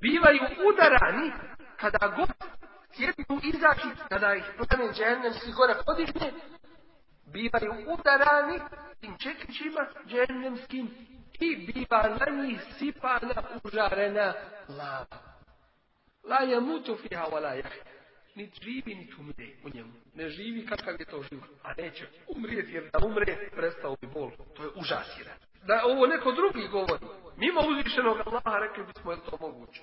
bivaju udarani kada god sjednu izaći, kada ih planen džehennemski gore podigne, bivaju udarani tim čekićima džehennemskim i biva na njih sipana užarena lava. La je mutu fiha la Ni živi, ni umire u njemu. Ne živi kakav je to život. A neće umrijeti jer da umre, prestao bi bol. To je užas Da ovo neko drugi govori. Mimo uzvišenog Allaha rekli bismo je to moguće.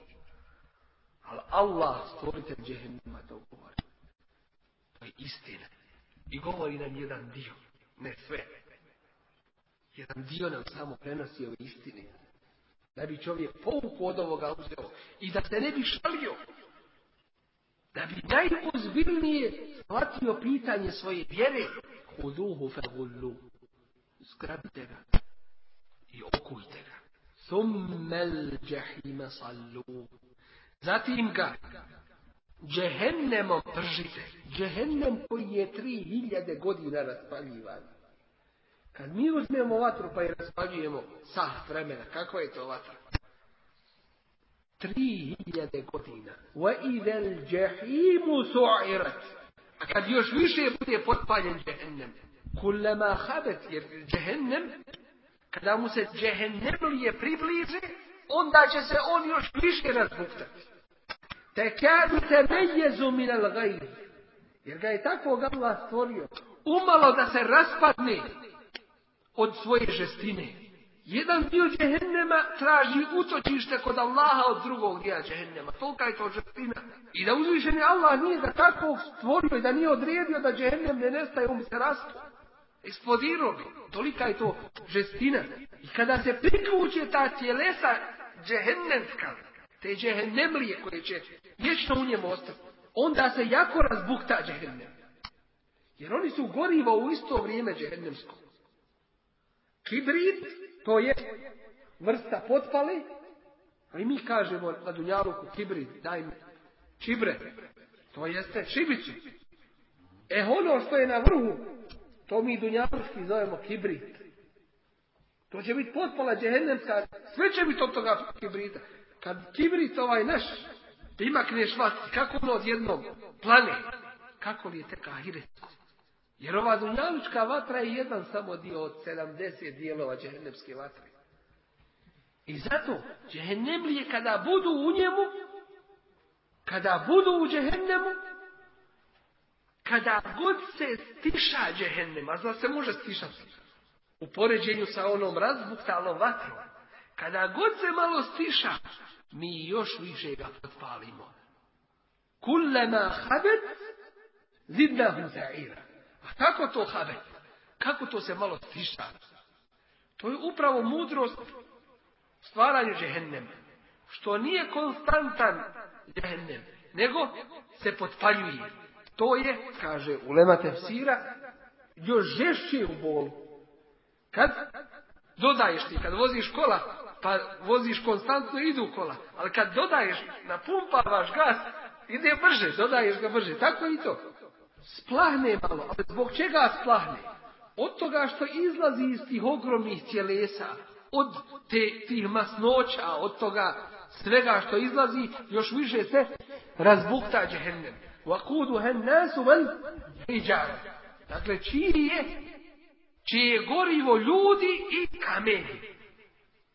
Ali Allah, stvoritelj džehennema, to govori. To je istina. I govori nam jedan dio, ne sve. Jedan dio nam samo prenosi ove istine. Da bi čovjek pouku od ovoga uzeo i da se ne bi šalio. Da bi najozbiljnije shvatio pitanje svoje vjere. Huduhu fegullu. Zgrabite ga. I okujte ga. Thummel džahime sallu. Zatim ga džehennemom pržite. Džehennem koji je tri hiljade godina raspaljivan. Kad mi uzmemo vatru pa je raspaljujemo sah vremena, kakva je to vatra? تري هي ديكوتينا وإذا الجحيم سعرت أكاد يوش ويشي بودي بطال الجهنم كلما خبت الجهنم كلا موسى الجهنم اللي يبري بليزي اون داجس اون يوش ويشي رزبوكت تكاد تميز من الغير يرغي تاكو قبل الثوريو umalo da se raspadne od svoje žestine. Jedan dio džehennema traži utočište kod Allaha od drugog dijela džehennema. Tolika je to žestina. I da uzvišeni Allah nije da tako stvorio i da nije odredio da džehennem ne nestaje, um se rastu. Eksplodirao bi. Tolika je to žestina. I kada se priključe ta tjelesa džehennemska, te džehennemlije koje će vječno u njemu ostati, onda se jako razbukta džehennem. Jer oni su gorivo u isto vrijeme džehennemsko. Kibrit, to je vrsta potpali, a i mi kažemo na Dunjaluku kibrit, daj mi čibre, to jeste šibicu. E ono što je na vrhu, to mi dunjaluški zovemo kibrit. To će biti potpala džehennemska, sve će biti od toga kibrita. Kad kibrit ovaj naš, primakneš vas, kako ono od jednog plane, kako li je tek ahiretsko? Jer ova dunjalučka vatra je jedan samo dio od 70 dijelova džehennemske vatre. I zato, džehennemlije kada budu u njemu, kada budu u džehennemu, kada god se stiša džehennem, a zna se može stišati, u poređenju sa onom razbuktalom vatrom, kada god se malo stiša, mi još više ga potpalimo. Kullema habet, zidnahu za'ira. A kako to habet? Kako to se malo stiša? To je upravo mudrost stvaranju džehennema. Što nije konstantan džehennem, nego se potpaljuje. To je, kaže ulema tefsira, još žešće u bolu. Kad dodaješ ti, kad voziš kola, pa voziš konstantno idu kola. Ali kad dodaješ, napumpavaš gas, ide brže, dodaješ ga brže. Tako i to. Splahne malo. Ali zbog čega splahne? Od toga što izlazi iz tih ogromnih tjelesa, od te, tih masnoća, od toga svega što izlazi, još više se razbukta džehennem. Vakudu hen nasu vel Dakle, čiji je čije je gorivo ljudi i kamenje.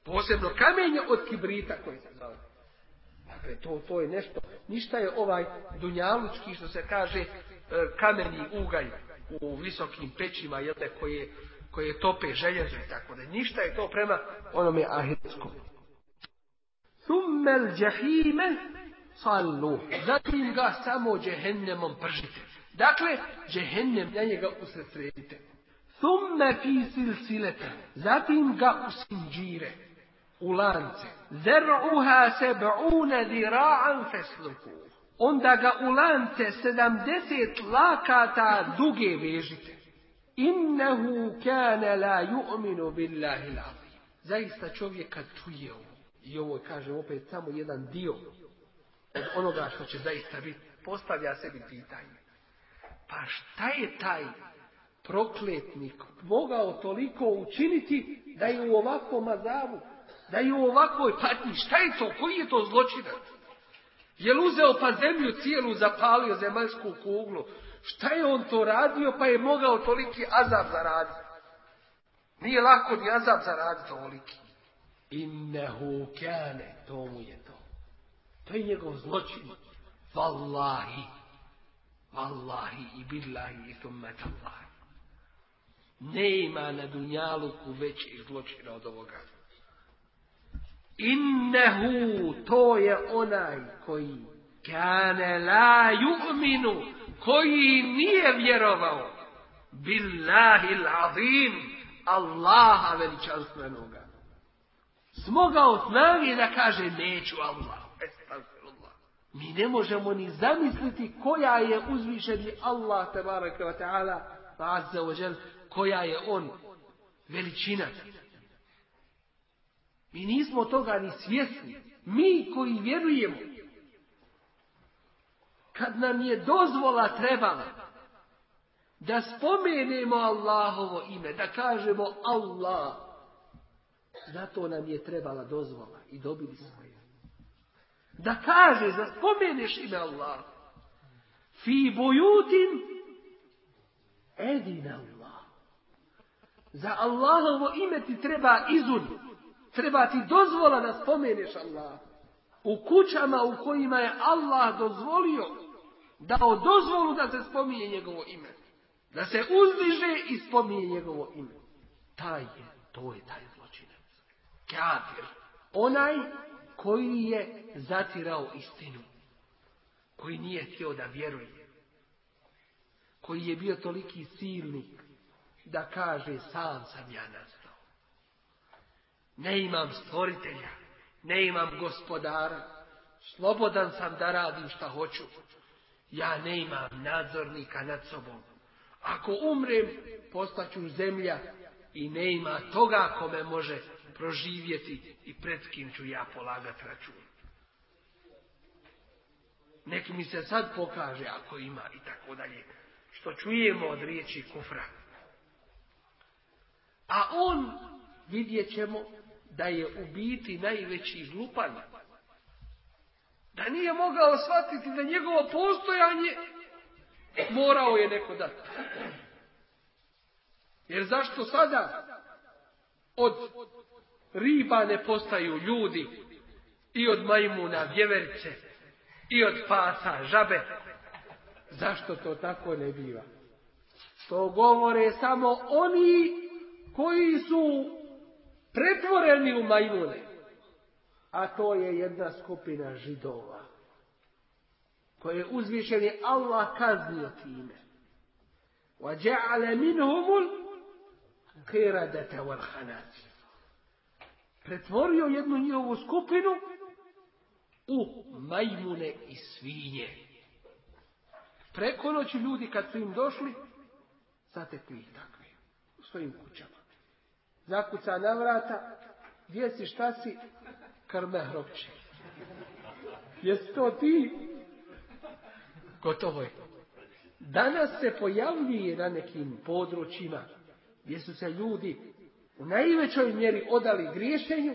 Posebno kamenje od kibrita koji se zove. Dakle, to, to je nešto. Ništa je ovaj dunjalučki, što se kaže, kameni ugaj u visokim pećima, jel te, koje, koje tope željezo i tako da. Ništa je to prema onome ahetskom. Thummel džahime sallu. Zatim ga samo džehennemom pržite. Dakle, džehennem na njega usredsredite. Thumme fi silsilete. Zatim ga u sinđire. U lance. Zer'uha seb'une dira'an fesluku. Onda ga u lance sedamdeset lakata duge vežite. Innehu kane la ju'minu billahi l'azim. Zaista čovjek kad čuje ovo, i ovo kaže opet samo jedan dio od onoga što će zaista biti, postavlja sebi pitanje. Pa šta je taj prokletnik mogao toliko učiniti da je u ovakvom azavu, da je u ovakvoj patnji? Šta je to? Koji je to zločinac? Je li uzeo pa zemlju cijelu zapalio zemaljsku kuglu? Šta je on to radio pa je mogao toliki azab zaraditi? Nije lako ni azab zaraditi toliki. Innehu kane, to mu je to. To je njegov zločin. Wallahi. Wallahi i billahi i tummetallahi. Nema na dunjaluku većih zločina od ovoga. Innehu, to je onaj koji kane la ju'minu, koji nije vjerovao billahi l'azim, Allaha veličanstvenoga. Smogao snage da kaže neću Allah. Mi ne možemo ni zamisliti koja je uzvišeni Allah tabaraka wa ta'ala jal, koja je on veličina. Mi nismo toga ni svjesni. Mi koji vjerujemo, kad nam je dozvola trebala da spomenemo Allahovo ime, da kažemo Allah, zato nam je trebala dozvola i dobili smo je. Da kaže, da spomeneš ime Allah. Fi bujutin edina Allah. Za Allahovo ime ti treba izun. Treba ti dozvola da spomeneš Allah. U kućama u kojima je Allah dozvolio, dao dozvolu da se spominje njegovo ime. Da se uzdiže i spominje njegovo ime. Taj je, to je taj zločinac. Kafir. Onaj koji je zatirao istinu. Koji nije htio da vjeruje. Koji je bio toliki silnik da kaže sam sam ja nastao. Ne imam stvoritelja, ne imam gospodara, slobodan sam da radim šta hoću. Ja ne imam nadzornika nad sobom. Ako umrem, postaću zemlja i ne ima toga kome može proživjeti i pred kim ću ja polagat račun. Neki mi se sad pokaže ako ima i tako dalje. Što čujemo od riječi kufra. A on vidjet ćemo da je u biti najveći glupan. Da nije mogao shvatiti da njegovo postojanje morao je neko dati. Jer zašto sada od riba ne postaju ljudi i od majmuna vjeverice i od pasa žabe? Zašto to tako ne biva? To govore samo oni koji su pretvoreni u majmune. A to je jedna skupina židova. Koje je uzvišeni Allah kaznio time. وَجَعَلَ مِنْهُمُ الْقِرَدَةَ وَالْحَنَاتِ Pretvorio jednu njihovu skupinu u majmune i svinje. Preko noći ljudi kad su im došli, zatekli ih takvi u svojim kućama zakuca na vrata, gdje si, šta si, krme hropće. Jesi to ti? Gotovo je. Danas se pojavljuje na nekim područjima gdje su se ljudi u najvećoj mjeri odali griješenju,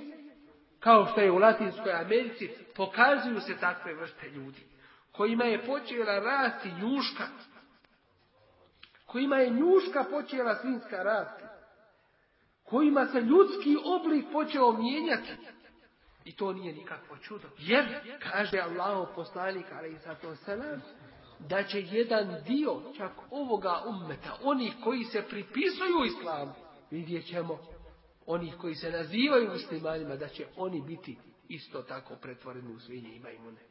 kao što je u Latinskoj Americi, pokazuju se takve vrste ljudi, kojima je počela rasti njuška, kojima je njuška počela svinska rasti kojima se ljudski oblik počeo mijenjati. I to nije nikakvo čudo. Jer, kaže Allah poslanik, ali i zato selam, da će jedan dio čak ovoga ummeta, onih koji se pripisuju islamu, vidjet ćemo onih koji se nazivaju muslimanima, da će oni biti isto tako pretvoreni u svinje i majmune.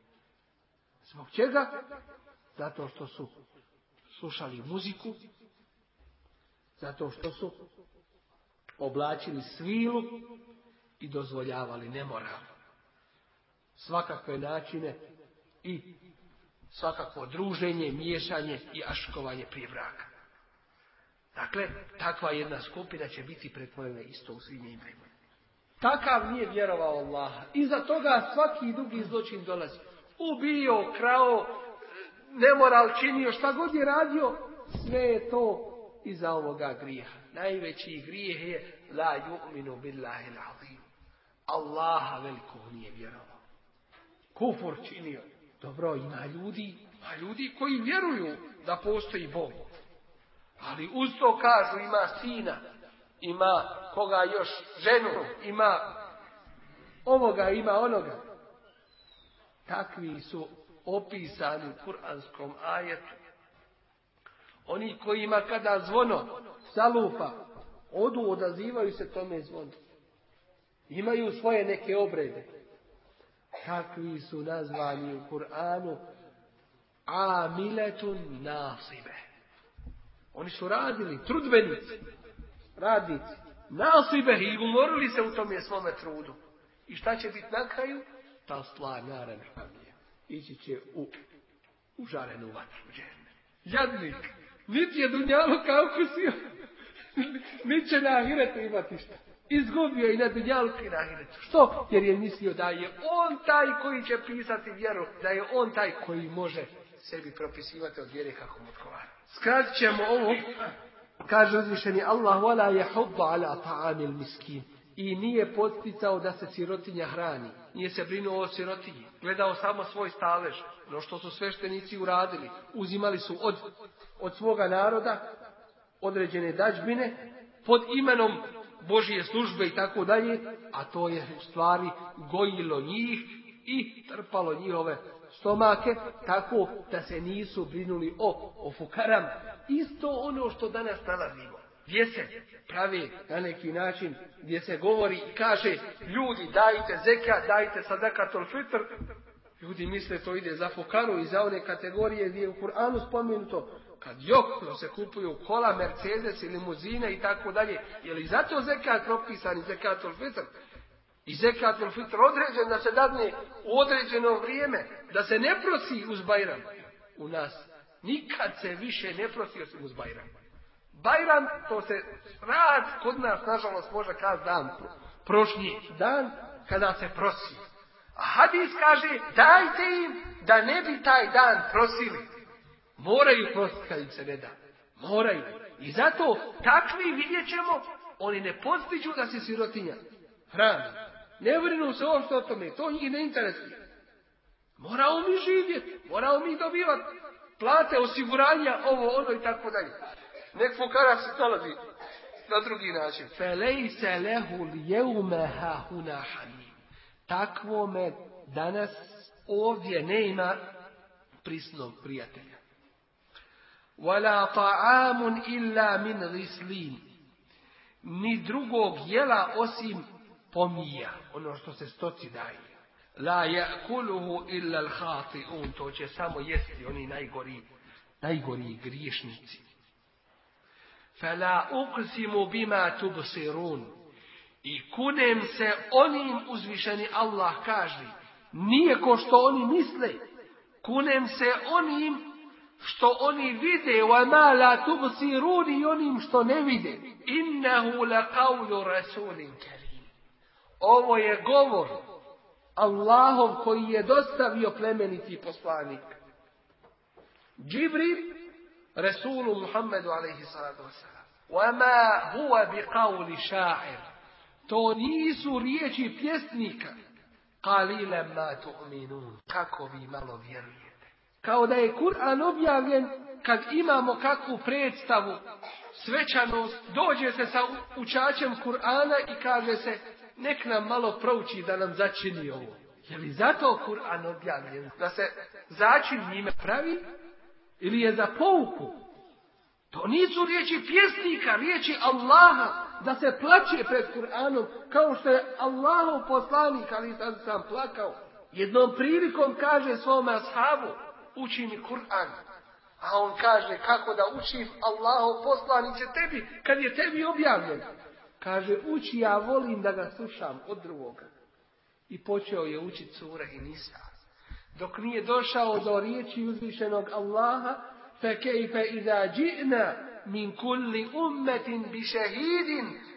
Zbog čega? Zato što su slušali muziku, zato što su oblačili svilu i dozvoljavali nemoral. Svakakve načine i svakako druženje, miješanje i aškovanje prije braka. Dakle, takva jedna skupina će biti pretvorena isto u svim njima. Takav nije vjerovao Allah. Iza toga svaki drugi zločin dolazi. Ubio, krao, nemoral činio, šta god je radio, sve je to iza ovoga grijeha. Najveći grijeh je la yu'minu billahi l'azim. Allaha veliko nije vjerovao. Kufur činio. Dobro, ima ljudi, ima ljudi koji vjeruju da postoji Bog. Ali uz to kažu ima sina, ima koga još ženu, ima ovoga, ima onoga. Takvi su opisani u kuranskom ajetu. Oni kojima kada zvono salupa, odu, odazivaju se tome zvonu. Imaju svoje neke obrede. Takvi su nazvani u Kur'anu amiletun nasibe. Oni su radili, trudbenici, radnici, nasibe i umorili se u tom svome trudu. I šta će biti na kraju? Ta stvar naravno ići će u užarenu vatru. Jadnik, niti je dunjalo kao kusio, niti će na ahiretu imati šta. Izgubio i na dunjalku i na ahiretu. Što? Jer je mislio da je on taj koji će pisati vjeru, da je on taj koji može sebi propisivati od vjere kako mu odgovara. Skratit ćemo ovo, kaže uzvišeni Allah, wala je hubba ala ta'amil miskin. I nije podsticao da se sirotinja hrani. Nije se brinuo o sirotinji. Gledao samo svoj stalež. No što su sveštenici uradili. Uzimali su od, od svoga naroda određene dađbine pod imenom Božije službe i tako dalje, a to je u stvari gojilo njih i trpalo njihove stomake, tako da se nisu brinuli o, o fukaram. Isto ono što danas nalazimo. Gdje se pravi na neki način, gdje se govori i kaže, ljudi dajte zeka, dajte sadakatul fitr, Ljudi misle to ide za fukaru i za one kategorije gdje je u Kur'anu spomenuto kad jokno se kupuju kola, Mercedes i limuzine i tako dalje. Je li zato zekat propisan i zekatul fitr? I zekatul fitr određen da se dadne u određeno vrijeme, da se ne prosi uz Bajram. U nas nikad se više ne prosi osim uz Bajram. Bajram, to se rad kod nas, nažalost, može kaz dan, prošli dan, kada se prosi. A hadis kaže, dajte im da ne bi taj dan prosili. Moraju prositi kad im se ne da. Moraju. I zato takvi vidjet ćemo, oni ne postiću da se sirotinja hrani. Ne brinu se uopšte o tome, to njih ne interesuje. Moramo mi živjeti, moramo mi dobivati plate, osiguranja, ovo, ono i tako dalje. Nek fukara se nalazi na drugi način. Felejse lehu lijeume hahuna hamim. Takvome danas ovdje ne ima prisnog prijatelja. Wala ta'amun illa min ghislin. Ni drugog jela osim pomija, ono što se stoci daje. La yakuluhu illa al-khati'un, to će samo jesti oni najgori, najgori griješnici. Fala uqsimu bima tubsirun. I kunem se onim uzvišeni Allah kaže, nije ko što oni misle, kunem se onim što oni vide, wa ma la tubsirun i onim što ne vide. Innehu la qawlu rasulin karim. Ovo je govor Allahov koji je dostavio plemeniti poslanik. Džibril, Resulu Muhammedu alaihi salatu wasalam. Vama huwa bi qawli šair. To nisu riječi pjesnika. Qalila ma tu'minun. Kako vi malo vjerujete. Kao da je Kur'an objavljen kad imamo kakvu predstavu, svećanost, dođe se sa učačem Kur'ana i kaže se nek nam malo prouči da nam začini ovo. Je li zato Kur'an objavljen? Da se začin njime pravi ili je za pouku? To nisu riječi pjesnika, riječi Allaha, da se plaće pred Kur'anom, kao što je Allahov poslanik, ali sad sam plakao. Jednom prilikom kaže svome ashabu, uči mi Kur'an. A on kaže, kako da učim Allahov poslaniće tebi, kad je tebi objavljen. Kaže, uči, ja volim da ga slušam od drugoga. I počeo je učiti sura i nisa Dok nije došao do riječi uzvišenog Allaha, فَكَيْفَ إِذَا جِئْنَا مِنْ كُلِّ أُمَّةٍ بِشَهِيدٍ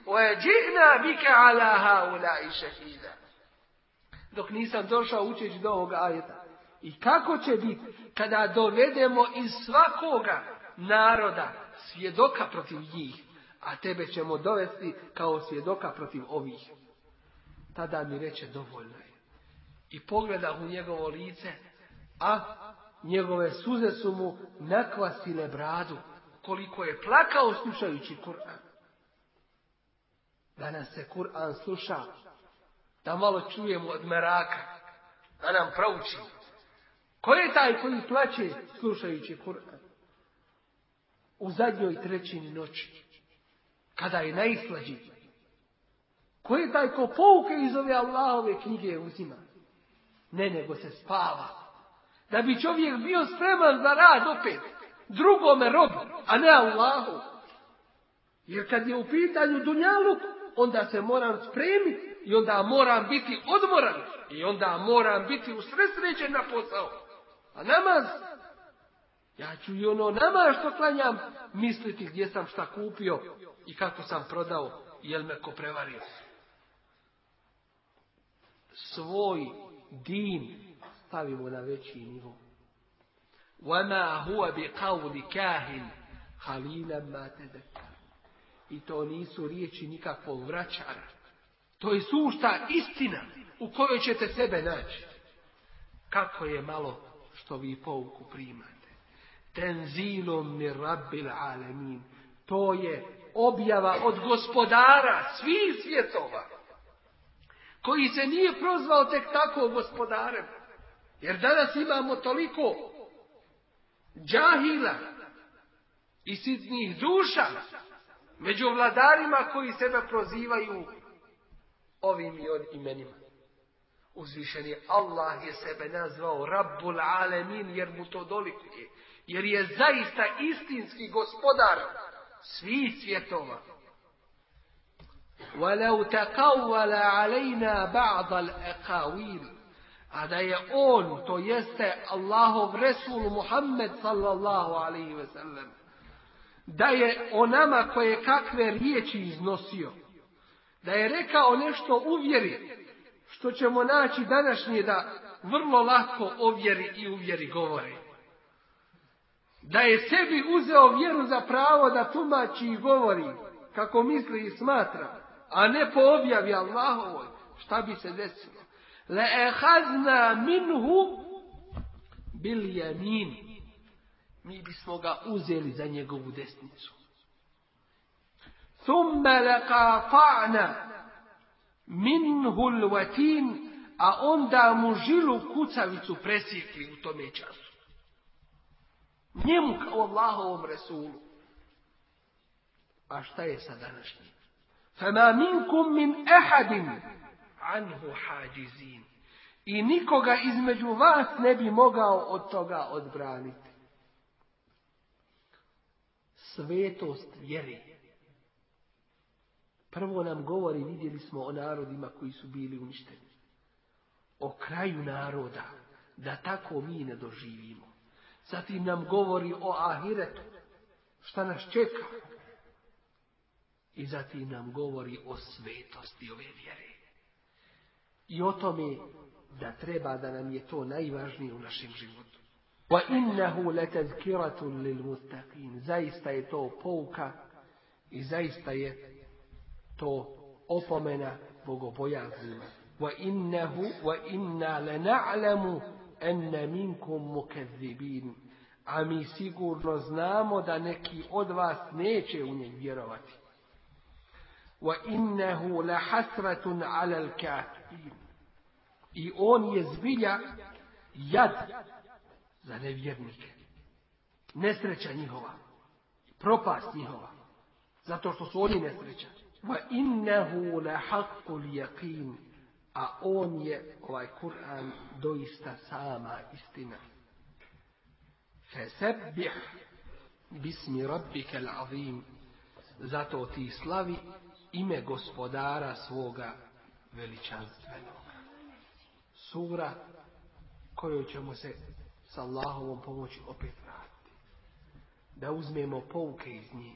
وَجِئْنَا بِكَ عَلَى هَؤُلَاءِ شَهِيدًا Dok nisam došao učeći do ovoga ajeta. I kako će biti kada dovedemo iz svakoga naroda svjedoka protiv njih, a tebe ćemo dovesti kao svjedoka protiv ovih. Tada mi reče dovoljno je. I pogleda u njegovo lice, a njegove suze su mu nakvasile bradu, koliko je plakao slušajući Kur'an. Danas se Kur'an sluša, da malo čujemo od meraka, da nam prouči. Ko je taj koji plaće slušajući Kur'an? U zadnjoj trećini noći, kada je najslađi. Ko je taj ko pouke iz ove Allahove knjige uzima? Ne, nego se spava. Da bi čovjek bio spreman za rad opet. Drugome robu, a ne Allahu. Jer kad je u pitanju dunjaluk, onda se moram spremiti i onda moram biti odmoran i onda moram biti usresređen na posao. A namaz, ja ću i ono namaz što klanjam misliti gdje sam šta kupio i kako sam prodao jel me ko prevario. Svoj din stavimo na veći nivo. وَمَا هُوَ بِقَوْلِ كَاهِنْ قَلِيلًا مَا تَذَكَّرُ I to nisu riječi nikakvog vraćara. To je sušta istina u kojoj ćete sebe naći. Kako je malo što vi pouku primate. Tenzilom mi rabbil alemin. To je objava od gospodara svih svjetova. Koji se nije prozvao tek tako gospodarem. Jer danas imamo toliko džahila i sitnih duša među vladarima koji sebe prozivaju ovim i on imenima. Uzvišeni Allah je sebe nazvao Rabbul Alemin jer mu to dolikuje. Jer je zaista istinski gospodar svih svjetova. وَلَوْ تَقَوَّلَ عَلَيْنَا بَعْضَ الْأَقَاوِيلِ a da je on, to jeste Allahov Resul Muhammed sallallahu alaihi ve sellem, da je o nama koje kakve riječi iznosio, da je rekao nešto uvjeri, što ćemo naći današnje da vrlo lako ovjeri i uvjeri govori. Da je sebi uzeo vjeru za pravo da tumači i govori, kako misli i smatra a ne po objavi Allahovoj, šta bi se desilo? Le ehazna minhu bil jamin. Mi bismo ga uzeli za njegovu desnicu. Thumme le kafa'na minhu l'vatin, a onda mu žilu kucavicu presjekli u tome času. Njemu kao Allahovom Resulu. A šta je sa današnjim? فَمَا مِنْكُمْ مِنْ أَحَدٍ عَنْهُ حَاجِزِينَ I nikoga između vas ne bi mogao od toga odbraniti. Svetost vjeri. Prvo nam govori, vidjeli smo o narodima koji su bili uništeni. O kraju naroda, da tako mi ne doživimo. Zatim nam govori o ahiretu, šta nas čeka. i zatim nam govori o svetosti ove vjere. I o tome da treba da nam je to najvažnije u našem životu. Wa innahu lil muttaqin. Zaista je to pouka i zaista je to opomena bogobojaznima. Wa inna lana'lamu anna minkum mukazzibin. A mi sigurno znamo da neki od vas neće u njeg vjerovati. La hasratun ala al-kafirin. I on je zbilja jad za nevjernike. Nesreća njihova. Propast njihova. Zato što su oni nesrećani. Va innehu la haqqul yaqin. A on je, ovaj Kur'an, doista sama istina. Fesebbih bismi rabbika l'azim. Zato ti slavi ime gospodara svoga veličanstvenog. Sura kojoj ćemo se s Allahovom pomoći opet vratiti. Da uzmemo pouke iz njih.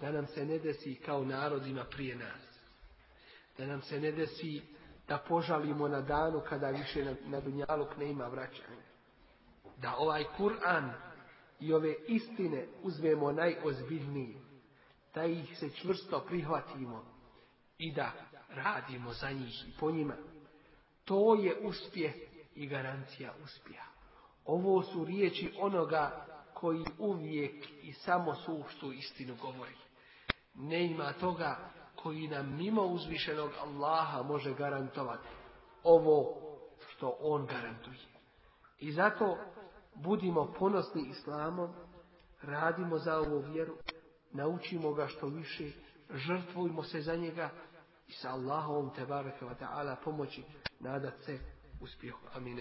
Da nam se ne desi kao narodima prije nas. Da nam se ne desi da požalimo na danu kada više na, na Dunjaluk ne ima vraćanja. Da ovaj Kur'an i ove istine uzmemo najozbiljniji. Da ih se čvrsto prihvatimo i da radimo za njih i po njima. To je uspjeh i garancija uspjeha. Ovo su riječi onoga koji uvijek i samo suštu istinu govori. Ne ima toga koji nam mimo uzvišenog Allaha može garantovati ovo što on garantuje. I zato budimo ponosni islamom, radimo za ovu vjeru, naučimo ga što više, žrtvujmo se za njega i sa Allahom te baraka wa ta'ala pomoći nadat se uspjehu. Amin.